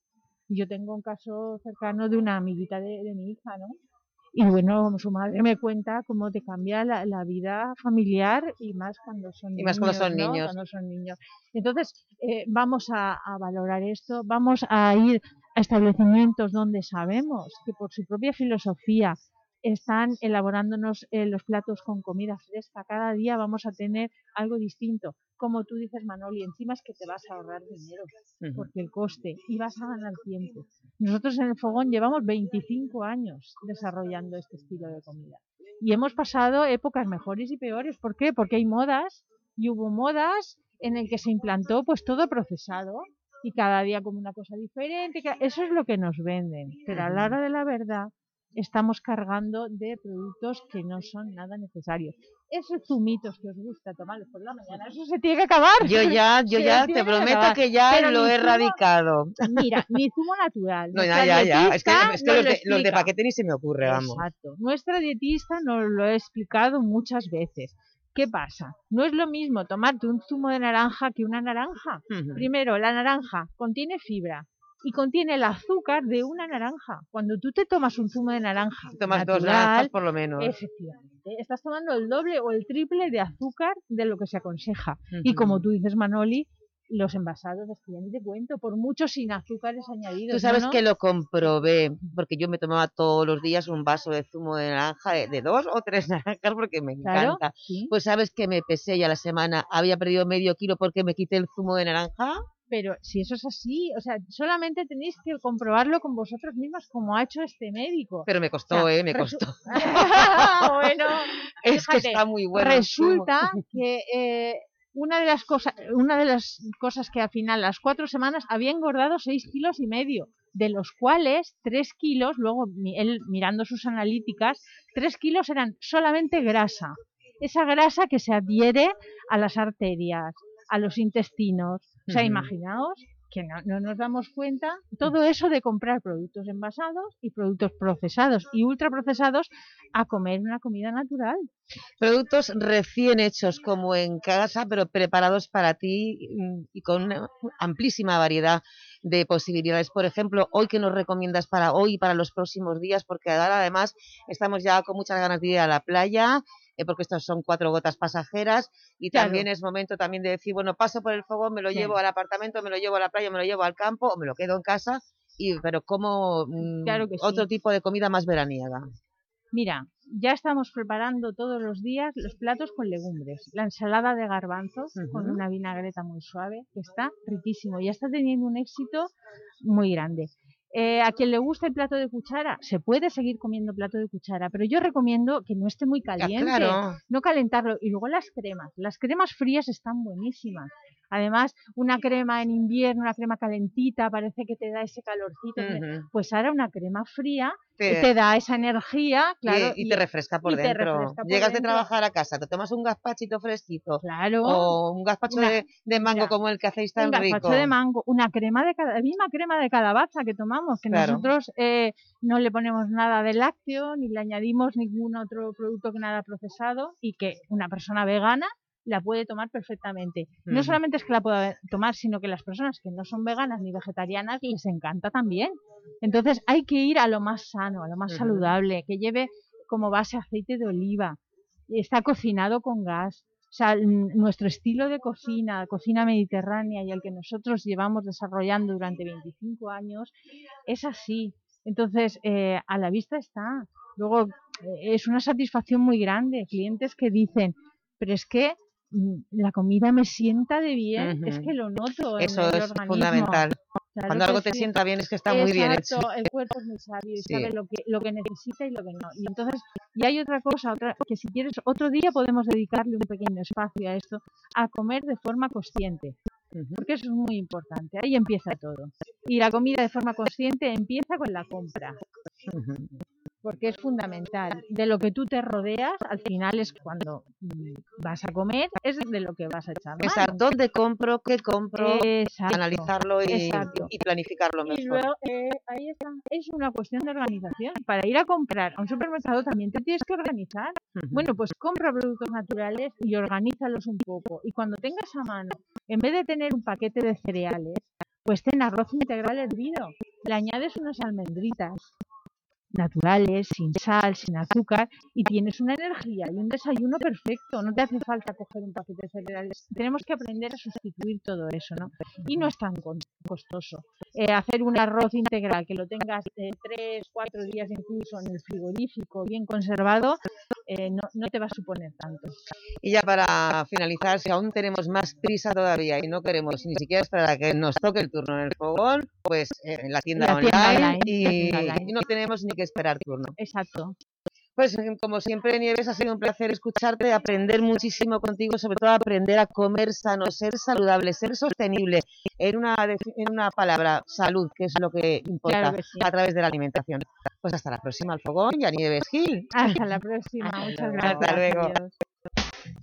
Speaker 32: Yo tengo un caso cercano de una amiguita de, de mi hija, ¿no? Y bueno, su madre me cuenta cómo te cambia la, la vida familiar y más cuando son
Speaker 29: Y
Speaker 32: niños.
Speaker 29: más cuando son
Speaker 32: ¿no?
Speaker 29: niños.
Speaker 32: Cuando son niños. Entonces, eh, vamos a, a valorar esto, vamos a ir a establecimientos donde sabemos que por su propia filosofía están elaborándonos eh, los platos con comida fresca. Cada día vamos a tener algo distinto. Como tú dices, Manoli, encima es que te vas a ahorrar dinero, porque el coste, y vas a ganar tiempo. Nosotros en el Fogón llevamos 25 años desarrollando este estilo de comida. Y hemos pasado épocas mejores y peores. ¿Por qué? Porque hay modas, y hubo modas en el que se implantó pues todo procesado, y cada día como una cosa diferente. Eso es lo que nos venden. Pero a la hora de la verdad, estamos cargando de productos que no son nada necesarios. Esos zumitos que os gusta tomarlos por la mañana, eso se tiene que acabar.
Speaker 33: Yo ya, yo
Speaker 32: Se
Speaker 33: ya te prometo
Speaker 32: acabar.
Speaker 33: que ya
Speaker 32: Pero
Speaker 33: lo he
Speaker 32: zumo-
Speaker 33: erradicado.
Speaker 32: Mira, ni zumo natural.
Speaker 33: No, ya, ya, ya. Es que, es los,
Speaker 32: lo
Speaker 33: de, los de paquete ni se me ocurre, vamos.
Speaker 32: Exacto. Nuestra dietista nos lo ha explicado muchas veces. ¿Qué pasa? No es lo mismo tomarte un zumo de naranja que una naranja. Primero, la naranja contiene fibra y contiene el azúcar de una naranja. Cuando tú te tomas un zumo de naranja
Speaker 33: Tomas dos
Speaker 32: natural,
Speaker 33: naranjas por lo menos.
Speaker 32: Efectivamente. Estás tomando el doble o el triple de azúcar de lo que se aconseja. Y como tú dices, Manoli, los envasados, es que ya ni te cuento, por mucho sin azúcares añadidos.
Speaker 33: Tú sabes
Speaker 32: ¿no?
Speaker 33: que lo comprobé, porque yo me tomaba todos los días un vaso de zumo de naranja, de, de dos o tres [laughs] naranjas, porque me
Speaker 32: Claro,
Speaker 33: encanta.
Speaker 32: sí.
Speaker 33: Pues sabes que me pesé ya la semana, había perdido medio kilo porque me quité el zumo de naranja.
Speaker 32: Pero si eso es así, o sea, solamente tenéis que comprobarlo con vosotros mismos como ha hecho este médico.
Speaker 33: Pero me
Speaker 32: O
Speaker 33: costó,
Speaker 32: sea,
Speaker 33: ¿eh? Me costó. [laughs]
Speaker 32: bueno, [laughs]
Speaker 33: Es que está muy bueno.
Speaker 32: Resulta que eh, una de las cosas, una de las cosas que al final, las cuatro semanas, había engordado seis kilos y medio, de los cuales tres kilos, luego él mirando sus analíticas, tres kilos eran solamente grasa. Esa grasa que se adhiere a las arterias, a los intestinos. O sea,
Speaker 33: Ujú.
Speaker 32: imaginaos que no, no nos damos cuenta todo eso de comprar productos envasados y productos procesados y ultraprocesados a comer una comida natural.
Speaker 33: Productos recién hechos como en casa, pero preparados para ti mm, y con una amplísima variedad de posibilidades. Por ejemplo, hoy que nos recomiendas para hoy y para los próximos días, porque ahora además estamos ya con muchas ganas de ir a la playa, eh, porque estos son cuatro gotas pasajeras y
Speaker 32: Claro.
Speaker 33: también es momento también de decir, bueno, paso por el fogón, me lo
Speaker 32: Sí.
Speaker 33: llevo al apartamento, me lo llevo a la playa, me lo llevo al campo o me lo quedo en casa, y pero como mm,
Speaker 32: Claro que sí.
Speaker 33: otro tipo de comida más veraniega.
Speaker 32: Mira, ya estamos preparando todos los días los platos con legumbres. La ensalada de garbanzos con una vinagreta muy suave, que está riquísimo. Ya está teniendo un éxito muy grande. Eh, a quien le gusta el plato de cuchara, se puede seguir comiendo plato de cuchara, pero yo recomiendo que no esté muy caliente,
Speaker 33: claro.
Speaker 32: no calentarlo. Y luego las cremas. Las cremas frías están buenísimas. Además, una crema en invierno, una crema calentita, parece que te da ese calorcito. Pues ahora una crema fría
Speaker 33: Te-
Speaker 32: te, da esa energía,
Speaker 33: Y-
Speaker 32: claro.
Speaker 33: y, te refresca por dentro.
Speaker 32: refresca por
Speaker 33: Llegas de
Speaker 32: dentro.
Speaker 33: trabajar a casa, te tomas un gazpachito fresquito
Speaker 32: Claro.
Speaker 33: o un gazpacho
Speaker 32: Una-
Speaker 33: de, de mango como el que hacéis tan
Speaker 32: un gazpacho
Speaker 33: rico.
Speaker 32: de mango, una crema de la misma crema de calabaza que tomamos, que
Speaker 33: Claro.
Speaker 32: nosotros eh, no le ponemos nada de lácteo, ni le añadimos ningún otro producto que nada procesado y que una persona vegana la puede tomar perfectamente. No solamente es que la pueda tomar, sino que las personas que no son veganas ni vegetarianas les encanta también. Entonces hay que ir a lo más sano, a lo más saludable, que lleve como base aceite de oliva, está cocinado con gas. O sea, nuestro estilo de cocina, cocina mediterránea y el que nosotros llevamos desarrollando durante 25 años, es así. Entonces, eh, a la vista está. Luego, eh, es una satisfacción muy grande. Clientes que dicen, pero es que la comida me sienta de bien, es que lo noto en
Speaker 33: Eso
Speaker 32: el
Speaker 33: es
Speaker 32: organismo.
Speaker 33: fundamental.
Speaker 32: Claro
Speaker 33: Cuando algo te
Speaker 32: sí.
Speaker 33: sienta bien es que está muy bien hecho.
Speaker 32: El cuerpo es muy sabio y
Speaker 33: Sí.
Speaker 32: sabe lo que, lo que necesita y lo que no. Y entonces, y hay otra cosa, otra, que si quieres, otro día podemos dedicarle un pequeño espacio a esto, a comer de forma consciente. Porque eso es muy importante, ahí empieza todo. Y la comida de forma consciente empieza con la compra, porque es fundamental. De lo que tú te rodeas, al final es cuando vas a comer, es de lo que vas a echar mano.
Speaker 33: dónde compro, qué compro,
Speaker 32: Exacto,
Speaker 33: analizarlo y,
Speaker 32: exacto.
Speaker 33: y planificarlo mejor.
Speaker 32: Y luego, eh, ahí está, es una cuestión de organización. Para ir a comprar a un supermercado también te tienes que organizar. Bueno, pues compra productos naturales y organízalos un poco. Y cuando tengas a mano, en vez de tener un paquete de cereales, pues ten arroz integral hervido. Le añades unas almendritas naturales, sin sal, sin azúcar, y tienes una energía y un desayuno perfecto. No te hace falta coger un paquete de cereales. Tenemos que aprender a sustituir todo eso, ¿no? Y no es tan costoso. Eh, hacer un arroz integral que lo tengas eh, tres, cuatro días incluso en el frigorífico, bien conservado, eh, no, no te va a suponer tanto.
Speaker 33: Y ya para finalizar, si aún tenemos más prisa todavía y no queremos ni siquiera esperar a que nos toque el turno en el fogón, pues eh, en la tienda,
Speaker 32: La tienda
Speaker 33: online, y,
Speaker 32: la tienda online.
Speaker 33: y no tenemos ni que esperar turno.
Speaker 32: Exacto.
Speaker 33: Pues eh, como siempre, Nieves, ha sido un placer escucharte, aprender muchísimo contigo, sobre todo aprender a comer sano, ser saludable, ser sostenible, en una, en una palabra, salud, que es lo que importa
Speaker 32: Claro que sí.
Speaker 33: a través de la alimentación.
Speaker 29: Pues hasta la próxima al fogón, ya ni de Gil.
Speaker 32: Hasta la próxima, muchas gracias.
Speaker 29: Hasta luego.
Speaker 32: adiós.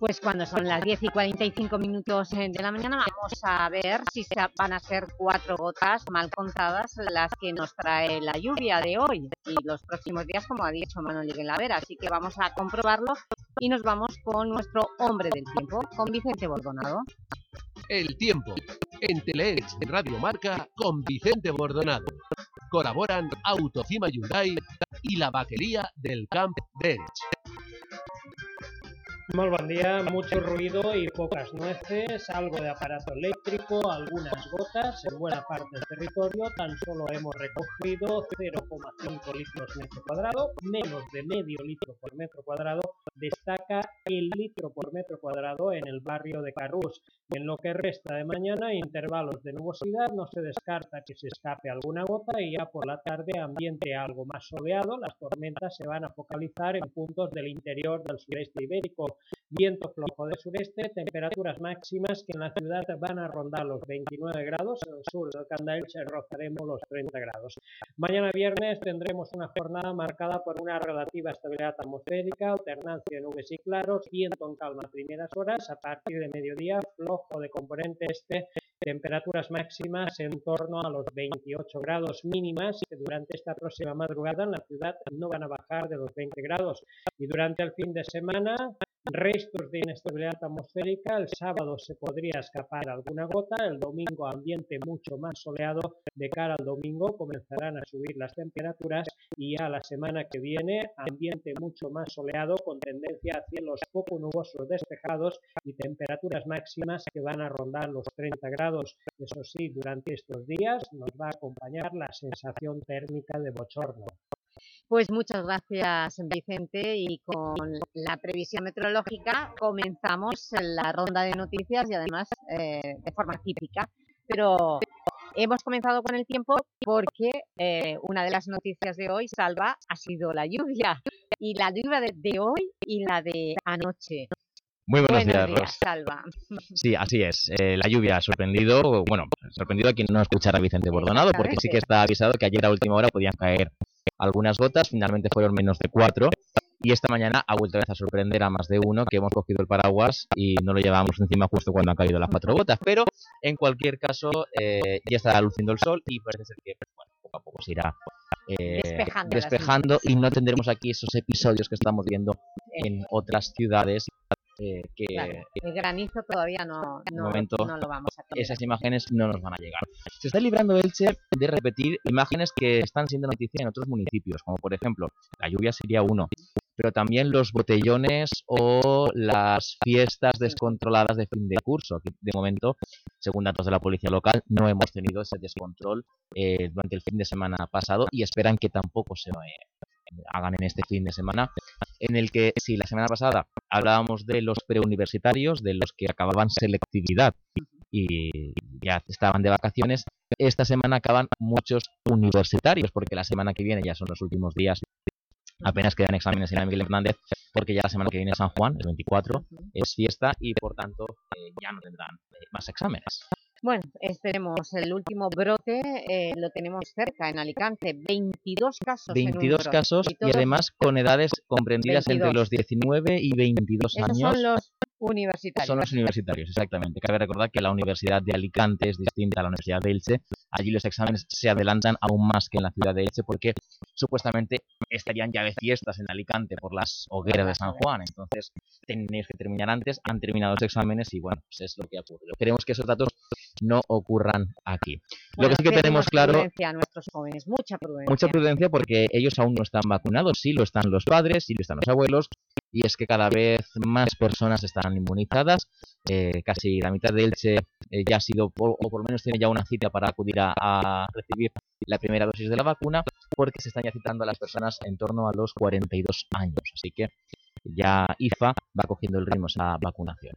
Speaker 2: Pues cuando son las 10 y 45 minutos eh, de la mañana vamos a ver si van a ser cuatro gotas mal contadas las que nos trae la lluvia de hoy y los próximos días, como ha dicho Manuel Vera. Así que vamos a comprobarlo y nos vamos con nuestro hombre del tiempo, con Vicente Bordonado.
Speaker 25: El tiempo en Teleelch Radio Marca con Vicente Bordonado. Colaboran Autofima Hyundai y la vaquería del Camp de.
Speaker 34: Muy buen día, mucho ruido y pocas nueces, algo de aparato eléctrico, algunas gotas en buena parte del territorio, tan solo hemos recogido 0,5 litros metro cuadrado, menos de medio litro por metro cuadrado, destaca el litro por metro cuadrado en el barrio de Carrús. En lo que resta de mañana, intervalos de nubosidad, no se descarta que se escape alguna gota y ya por la tarde ambiente algo más soleado, las tormentas se van a focalizar en puntos del interior del sureste ibérico. Viento flojo de sureste, temperaturas máximas que en la ciudad van a rondar los 29 grados, en el sur del Candaelche rozaremos los 30 grados. Mañana viernes tendremos una jornada marcada por una relativa estabilidad atmosférica, alternancia de nubes y claros, viento en calma a primeras horas, a partir de mediodía flojo de componente este, temperaturas máximas en torno a los 28 grados mínimas, que durante esta próxima madrugada en la ciudad no van a bajar de los 20 grados. Y durante el fin de semana, restos de inestabilidad atmosférica, el sábado se podría escapar alguna gota, el domingo ambiente mucho más soleado, de cara al domingo comenzarán a subir las temperaturas y ya la semana que viene ambiente mucho más soleado con tendencia a cielos poco nubosos despejados y temperaturas máximas que van a rondar los 30 grados. Eso sí, durante estos días nos va a acompañar la sensación térmica de bochorno.
Speaker 2: Pues muchas gracias Vicente y con la previsión meteorológica comenzamos la ronda de noticias y además eh, de forma típica. Pero hemos comenzado con el tiempo porque eh, una de las noticias de hoy, Salva, ha sido la lluvia. Y la lluvia de, de hoy y la de anoche.
Speaker 4: Muy buenos, días,
Speaker 2: días,
Speaker 4: Ros.
Speaker 2: Salva.
Speaker 4: Sí, así es. Eh, la lluvia ha sorprendido, bueno, sorprendido a quien no escuchara a Vicente Bordonado, porque sí que está avisado que ayer a última hora podían caer algunas gotas, finalmente fueron menos de cuatro, y esta mañana ha vuelto a sorprender a más de uno que hemos cogido el paraguas y no lo llevábamos encima justo cuando han caído las cuatro gotas, pero en cualquier caso eh, ya está luciendo el sol y parece ser que bueno, poco a poco se irá eh,
Speaker 2: Despejando
Speaker 4: despejando y no tendremos aquí esos episodios que estamos viendo en otras ciudades eh, que
Speaker 2: Claro, el granizo todavía no,
Speaker 4: de
Speaker 2: no,
Speaker 4: momento
Speaker 2: no lo vamos a tener.
Speaker 4: esas imágenes no nos van a llegar. Se está librando Elche de repetir imágenes que están siendo noticia en otros municipios, como por ejemplo, la lluvia sería uno, pero también los botellones o las fiestas descontroladas de fin de curso. De momento, según datos de la policía local, no hemos tenido ese descontrol eh, durante el fin de semana pasado y esperan que tampoco se eh, hagan en este fin de semana, en el que, si la semana pasada hablábamos de los preuniversitarios, de los que acababan selectividad y ya estaban de vacaciones, esta semana acaban muchos universitarios, porque la semana que viene ya son los últimos días. Apenas quedan exámenes en la Miguel Hernández porque ya la semana que viene es San Juan, el 24, es fiesta y por tanto eh, ya no tendrán eh, más exámenes.
Speaker 2: Bueno, esperemos, el último brote eh, lo tenemos cerca, en Alicante, 22 casos en un
Speaker 4: 22
Speaker 2: brote,
Speaker 4: casos y,
Speaker 2: todos-
Speaker 4: además con edades comprendidas entre
Speaker 2: 22.
Speaker 4: los 19 y 22
Speaker 2: Esos
Speaker 4: años.
Speaker 2: son los universitarios.
Speaker 4: Son los universitarios, exactamente. Cabe recordar que la Universidad de Alicante es distinta a la Universidad de Elche. Allí los exámenes se adelantan aún más que en la ciudad de Elche porque supuestamente estarían ya de fiestas en Alicante por las hogueras de San Juan. Entonces tenéis que terminar antes. Han terminado los exámenes y bueno, pues es lo que ha ocurrido. Queremos que esos datos no ocurran aquí. lo que sí que tenemos claro
Speaker 2: prudencia a nuestros jóvenes, mucha prudencia.
Speaker 4: Mucha prudencia porque ellos aún no están vacunados, sí lo están los padres, sí lo están los abuelos, y es que cada vez más personas están inmunizadas. eh, casi la mitad de Elche eh, ya ha sido, o, o por lo menos tiene ya una cita para acudir a, a recibir la primera dosis de la vacuna, porque se están ya citando a las personas en torno a los 42 años. Así que ya IFA va cogiendo el ritmo esa vacunación.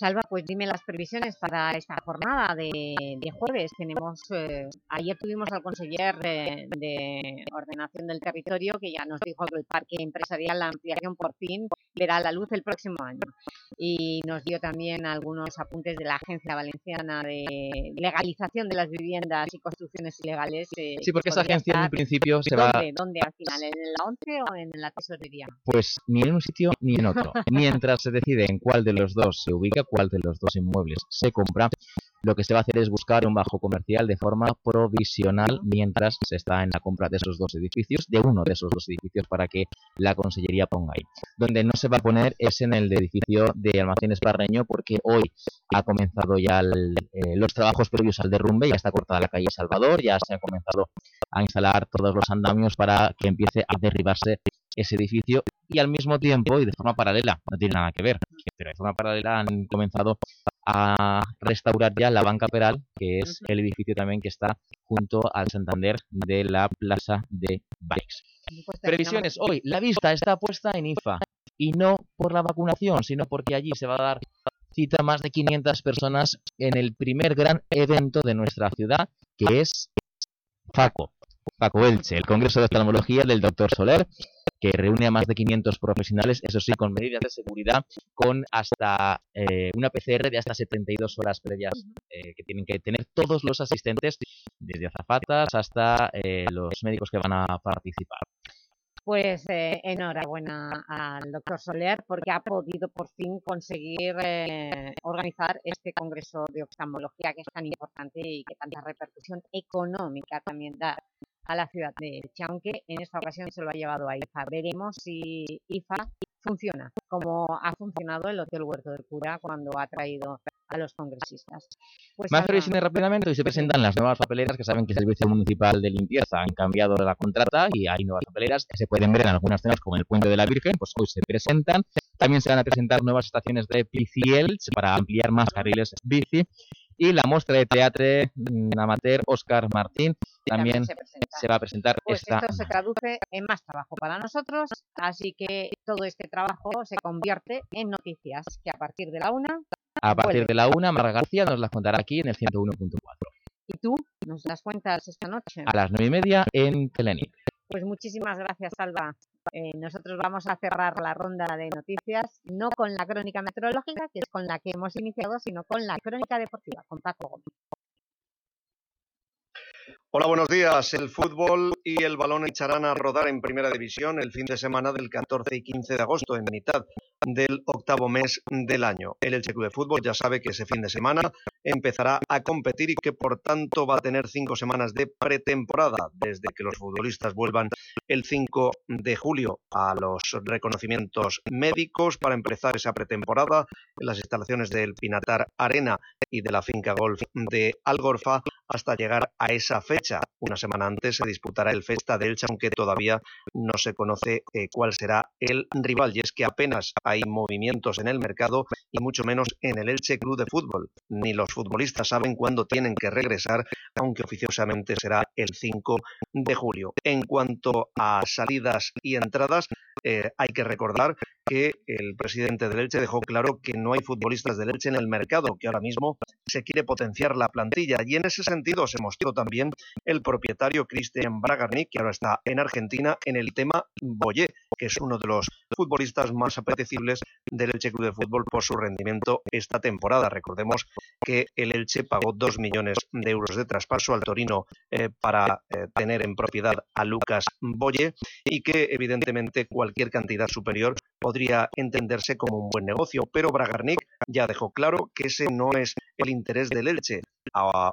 Speaker 2: Salva, pues dime las previsiones para esta jornada de, de jueves. Tenemos, eh, ayer tuvimos al conseller de, de Ordenación del Territorio que ya nos dijo que el parque empresarial, la ampliación por fin, verá la luz el próximo año. Y nos dio también algunos apuntes de la Agencia Valenciana de Legalización de las Viviendas y Construcciones Ilegales. eh,
Speaker 4: Sí, porque
Speaker 2: que
Speaker 4: esa agencia en principio se va...
Speaker 2: ¿Dónde, ¿Dónde al final? ¿En la 11 o en la tesorería?
Speaker 4: Pues ni en un sitio ni en otro. Mientras se decide en cuál de los dos se ubica, cuál de los dos inmuebles se compra, lo que se va a hacer es buscar un bajo comercial de forma provisional mientras se está en la compra de esos dos edificios, de uno de esos dos edificios para que la consellería ponga ahí. Donde no se va a poner es en el edificio de Almacenes Barreño porque hoy ha comenzado ya el- eh, los trabajos previos al derrumbe, ya está cortada la calle Salvador, ya se ha comenzado a instalar todos los andamios para que empiece a derribarse ese edificio y al mismo tiempo y de forma paralela, no tiene nada que ver, de forma paralela han comenzado a restaurar ya la banca Peral, que es el edificio también que está junto al Santander de la Plaza de Bikes.
Speaker 2: Pues
Speaker 4: Previsiones hoy, la vista está puesta en IFA y no por la vacunación, sino porque allí se va a dar cita a más de 500 personas en el primer gran evento de nuestra ciudad, que es FACO, FACO Elche, el Congreso de Oftalmología del Dr. Soler, que reúne a más de 500 profesionales, eso sí, con medidas de seguridad, con hasta eh, una PCR de hasta 72 horas previas eh, que tienen que tener todos los asistentes, desde azafatas hasta eh, los médicos que van a participar.
Speaker 2: Pues eh, enhorabuena al doctor Soler porque ha podido por fin conseguir eh, organizar este congreso de oftalmología que es tan importante y que tanta repercusión económica también da a la ciudad de Elche, aunque en esta ocasión se lo ha llevado a IFA. Veremos si IFA funciona como ha funcionado el Hotel Huerto del Cura cuando ha traído a los congresistas. Pues
Speaker 4: Más
Speaker 2: Alba,
Speaker 4: previsiones rápidamente, hoy se presentan las nuevas papeleras que saben que el Servicio Municipal de Limpieza han cambiado la contrata y hay nuevas papeleras que se pueden ver en algunas zonas como el Puente de la Virgen, pues hoy se presentan. También se van a presentar nuevas estaciones de Biciel para ampliar más carriles bici y la muestra de teatro amateur Oscar Martín también
Speaker 2: se presenta.
Speaker 4: se va a presentar
Speaker 2: Pues
Speaker 4: esta
Speaker 2: esto se traduce en más trabajo para nosotros, así que todo este trabajo se convierte en noticias que a partir de la una
Speaker 4: a partir
Speaker 2: vuelve.
Speaker 4: de la una. Marga García nos las contará aquí en el 101.4
Speaker 2: y tú nos las cuentas esta noche.
Speaker 4: a las nueve y media en Telenic.
Speaker 2: Pues muchísimas gracias, Alba. Eh, nosotros vamos a cerrar la ronda de noticias, no con la crónica meteorológica, que es con la que hemos iniciado, sino con la crónica deportiva, con Paco Gómez.
Speaker 8: Hola, buenos días. El fútbol y el balón echarán a rodar en primera división el fin de semana del 14 y 15 de agosto, en mitad del octavo mes del año. El Elche Club de Fútbol ya sabe que ese fin de semana empezará a competir y que por tanto va a tener cinco semanas de pretemporada desde que los futbolistas vuelvan el 5 de julio a los reconocimientos médicos para empezar esa pretemporada en las instalaciones del Pinatar Arena y de la finca golf de Algorfa hasta llegar a esa fecha. Una semana antes se disputará el Festa de Elche, aunque todavía no se conoce eh, cuál será el rival. Y es que apenas hay movimientos en el mercado y mucho menos en el Elche Club de Fútbol. Ni los futbolistas saben cuándo tienen que regresar, aunque oficiosamente será el 5 de julio. En cuanto a salidas y entradas, eh, hay que recordar que el presidente del Elche dejó claro que no hay futbolistas del Elche en el mercado, que ahora mismo se quiere potenciar la plantilla. Y en ese sentido se mostró también el propietario Cristian Bragarnik, que ahora está en Argentina, en el tema Boyé, que es uno de los futbolistas más apetecibles del Elche Club de Fútbol por su rendimiento esta temporada. Recordemos que el Elche pagó 2 millones de euros de traspaso al Torino eh, para eh, tener en propiedad a Lucas Boye y que evidentemente cualquier cantidad superior podría entenderse como un buen negocio, pero Bragarnik ya dejó claro que ese no es el interés del Elche.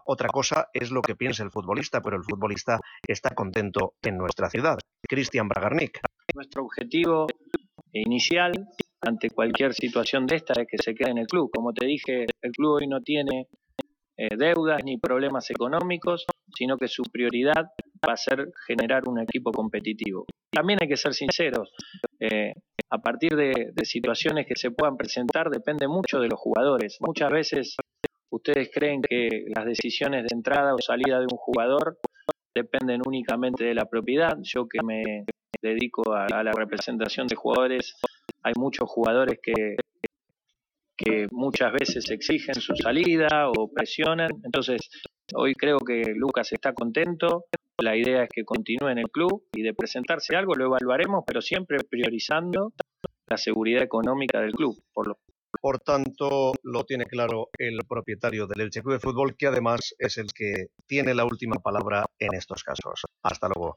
Speaker 8: Otra cosa es lo que piensa el futbolista, pero el futbolista está contento en nuestra ciudad. Cristian Bragarnik.
Speaker 35: Nuestro objetivo inicial ante cualquier situación de esta es que se quede en el club. Como te dije, el club hoy no tiene eh, deudas ni problemas económicos, sino que su prioridad va a ser generar un equipo competitivo. También hay que ser sinceros, eh, a partir de, situaciones que se puedan presentar depende mucho de los jugadores. Muchas veces ustedes creen que las decisiones de entrada o salida de un jugador dependen únicamente de la propiedad. Yo que me dedico a la representación de jugadores, hay muchos jugadores que, muchas veces exigen su salida o presionan. Entonces, hoy creo que Lucas está contento. La idea es que continúe en el club y de presentarse algo lo evaluaremos, pero siempre priorizando la seguridad económica del club. Por lo
Speaker 36: Por tanto, lo tiene claro el propietario del Elche Club de Fútbol, que además es el que tiene la última palabra en estos casos. Hasta luego.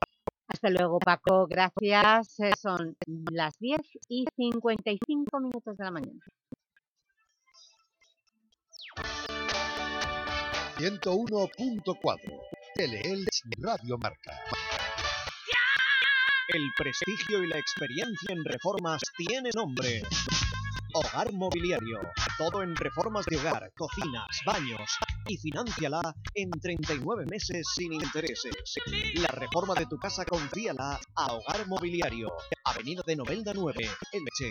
Speaker 2: Hasta luego, Paco. Gracias. Eh, Son las 10 y 55 minutos de la mañana.
Speaker 1: 101.4 Teleelch Radio Marca.
Speaker 8: El prestigio y la experiencia en reformas tiene nombre. Hogar Mobiliario. Todo en reformas de hogar, cocinas, baños. Y financiala en 39 meses sin intereses. La reforma de tu casa confíala a Hogar Mobiliario. Avenida de Novelda 9, Elche.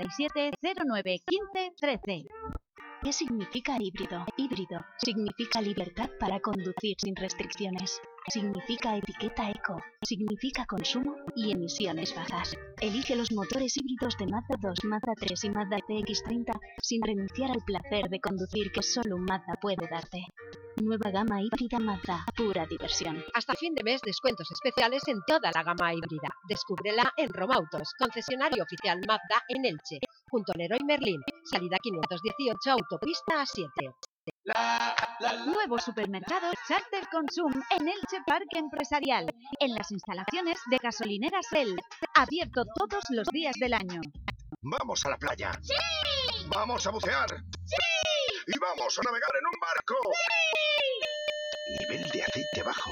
Speaker 14: 637 09 15 13.
Speaker 37: ¿Qué significa híbrido? Híbrido significa libertad para conducir sin restricciones. Significa etiqueta eco. Significa consumo y emisiones bajas. Elige los motores híbridos de Mazda 2, Mazda 3 y Mazda CX-30 sin renunciar al placer de conducir que solo un Mazda puede darte. Nueva gama híbrida Mazda, pura diversión.
Speaker 38: Hasta fin de mes, descuentos especiales en toda la gama híbrida. Descúbrela en Romautos, concesionario oficial Mazda en Elche, junto a Leroy Merlin, salida 518, autopista A7.
Speaker 14: Nuevo supermercado Charter Consum en Elche Parque Empresarial, en las instalaciones de gasolineras El, abierto todos los días del año.
Speaker 39: Vamos a la playa. ¡Sí! Vamos a bucear. ¡Sí! Y vamos a navegar en un barco. ¡Sí! Nivel de aceite bajo.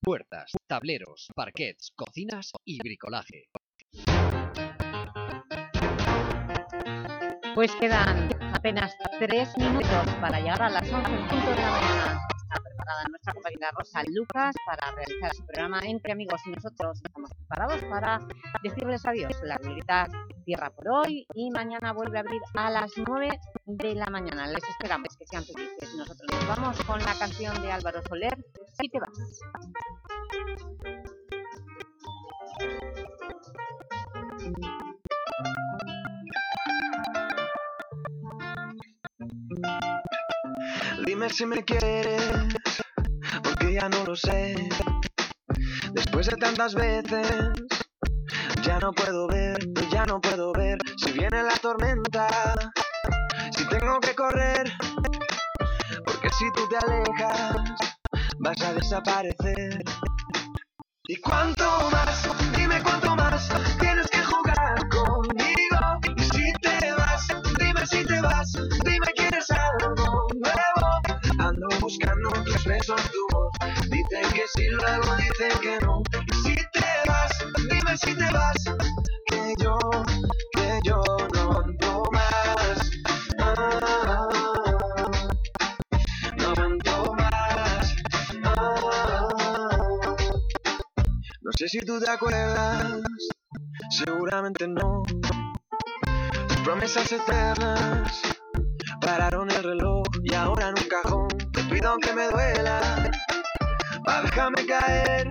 Speaker 40: Puertas, tableros, parquets, cocinas y bricolaje.
Speaker 2: Pues quedan apenas tres minutos para llegar a las 11 en punto de la mañana. Está preparada nuestra compañera Rosa Lucas para realizar su programa Entre Amigos y nosotros estamos preparados para decirles adiós. La glorieta cierra por hoy y mañana vuelve a abrir a las 9 de la mañana. Les esperamos que sean felices. Nosotros nos vamos con la canción de Álvaro Soler, Si te vas.
Speaker 3: Dime si me quieres, porque ya no lo sé. Después de tantas veces, ya no puedo ver, ya no puedo ver si viene la tormenta, si tengo que correr, porque si tú te alejas, vas a desaparecer. ¿Y cuánto más? Dime cuánto más tienes que jugar conmigo. Si te vas, dime si te vas, dime. Ando buscando otros besos voz. Dicen que sí, luego dicen que no. Y si te vas, dime si te vas. Que yo, que yo no aguanto más. Ah, no aguanto más. Ah, no sé si tú te acuerdas, seguramente no. Tus promesas eternas pararon el reloj y ahora en un cajón te pido que me duela. Pa' déjame caer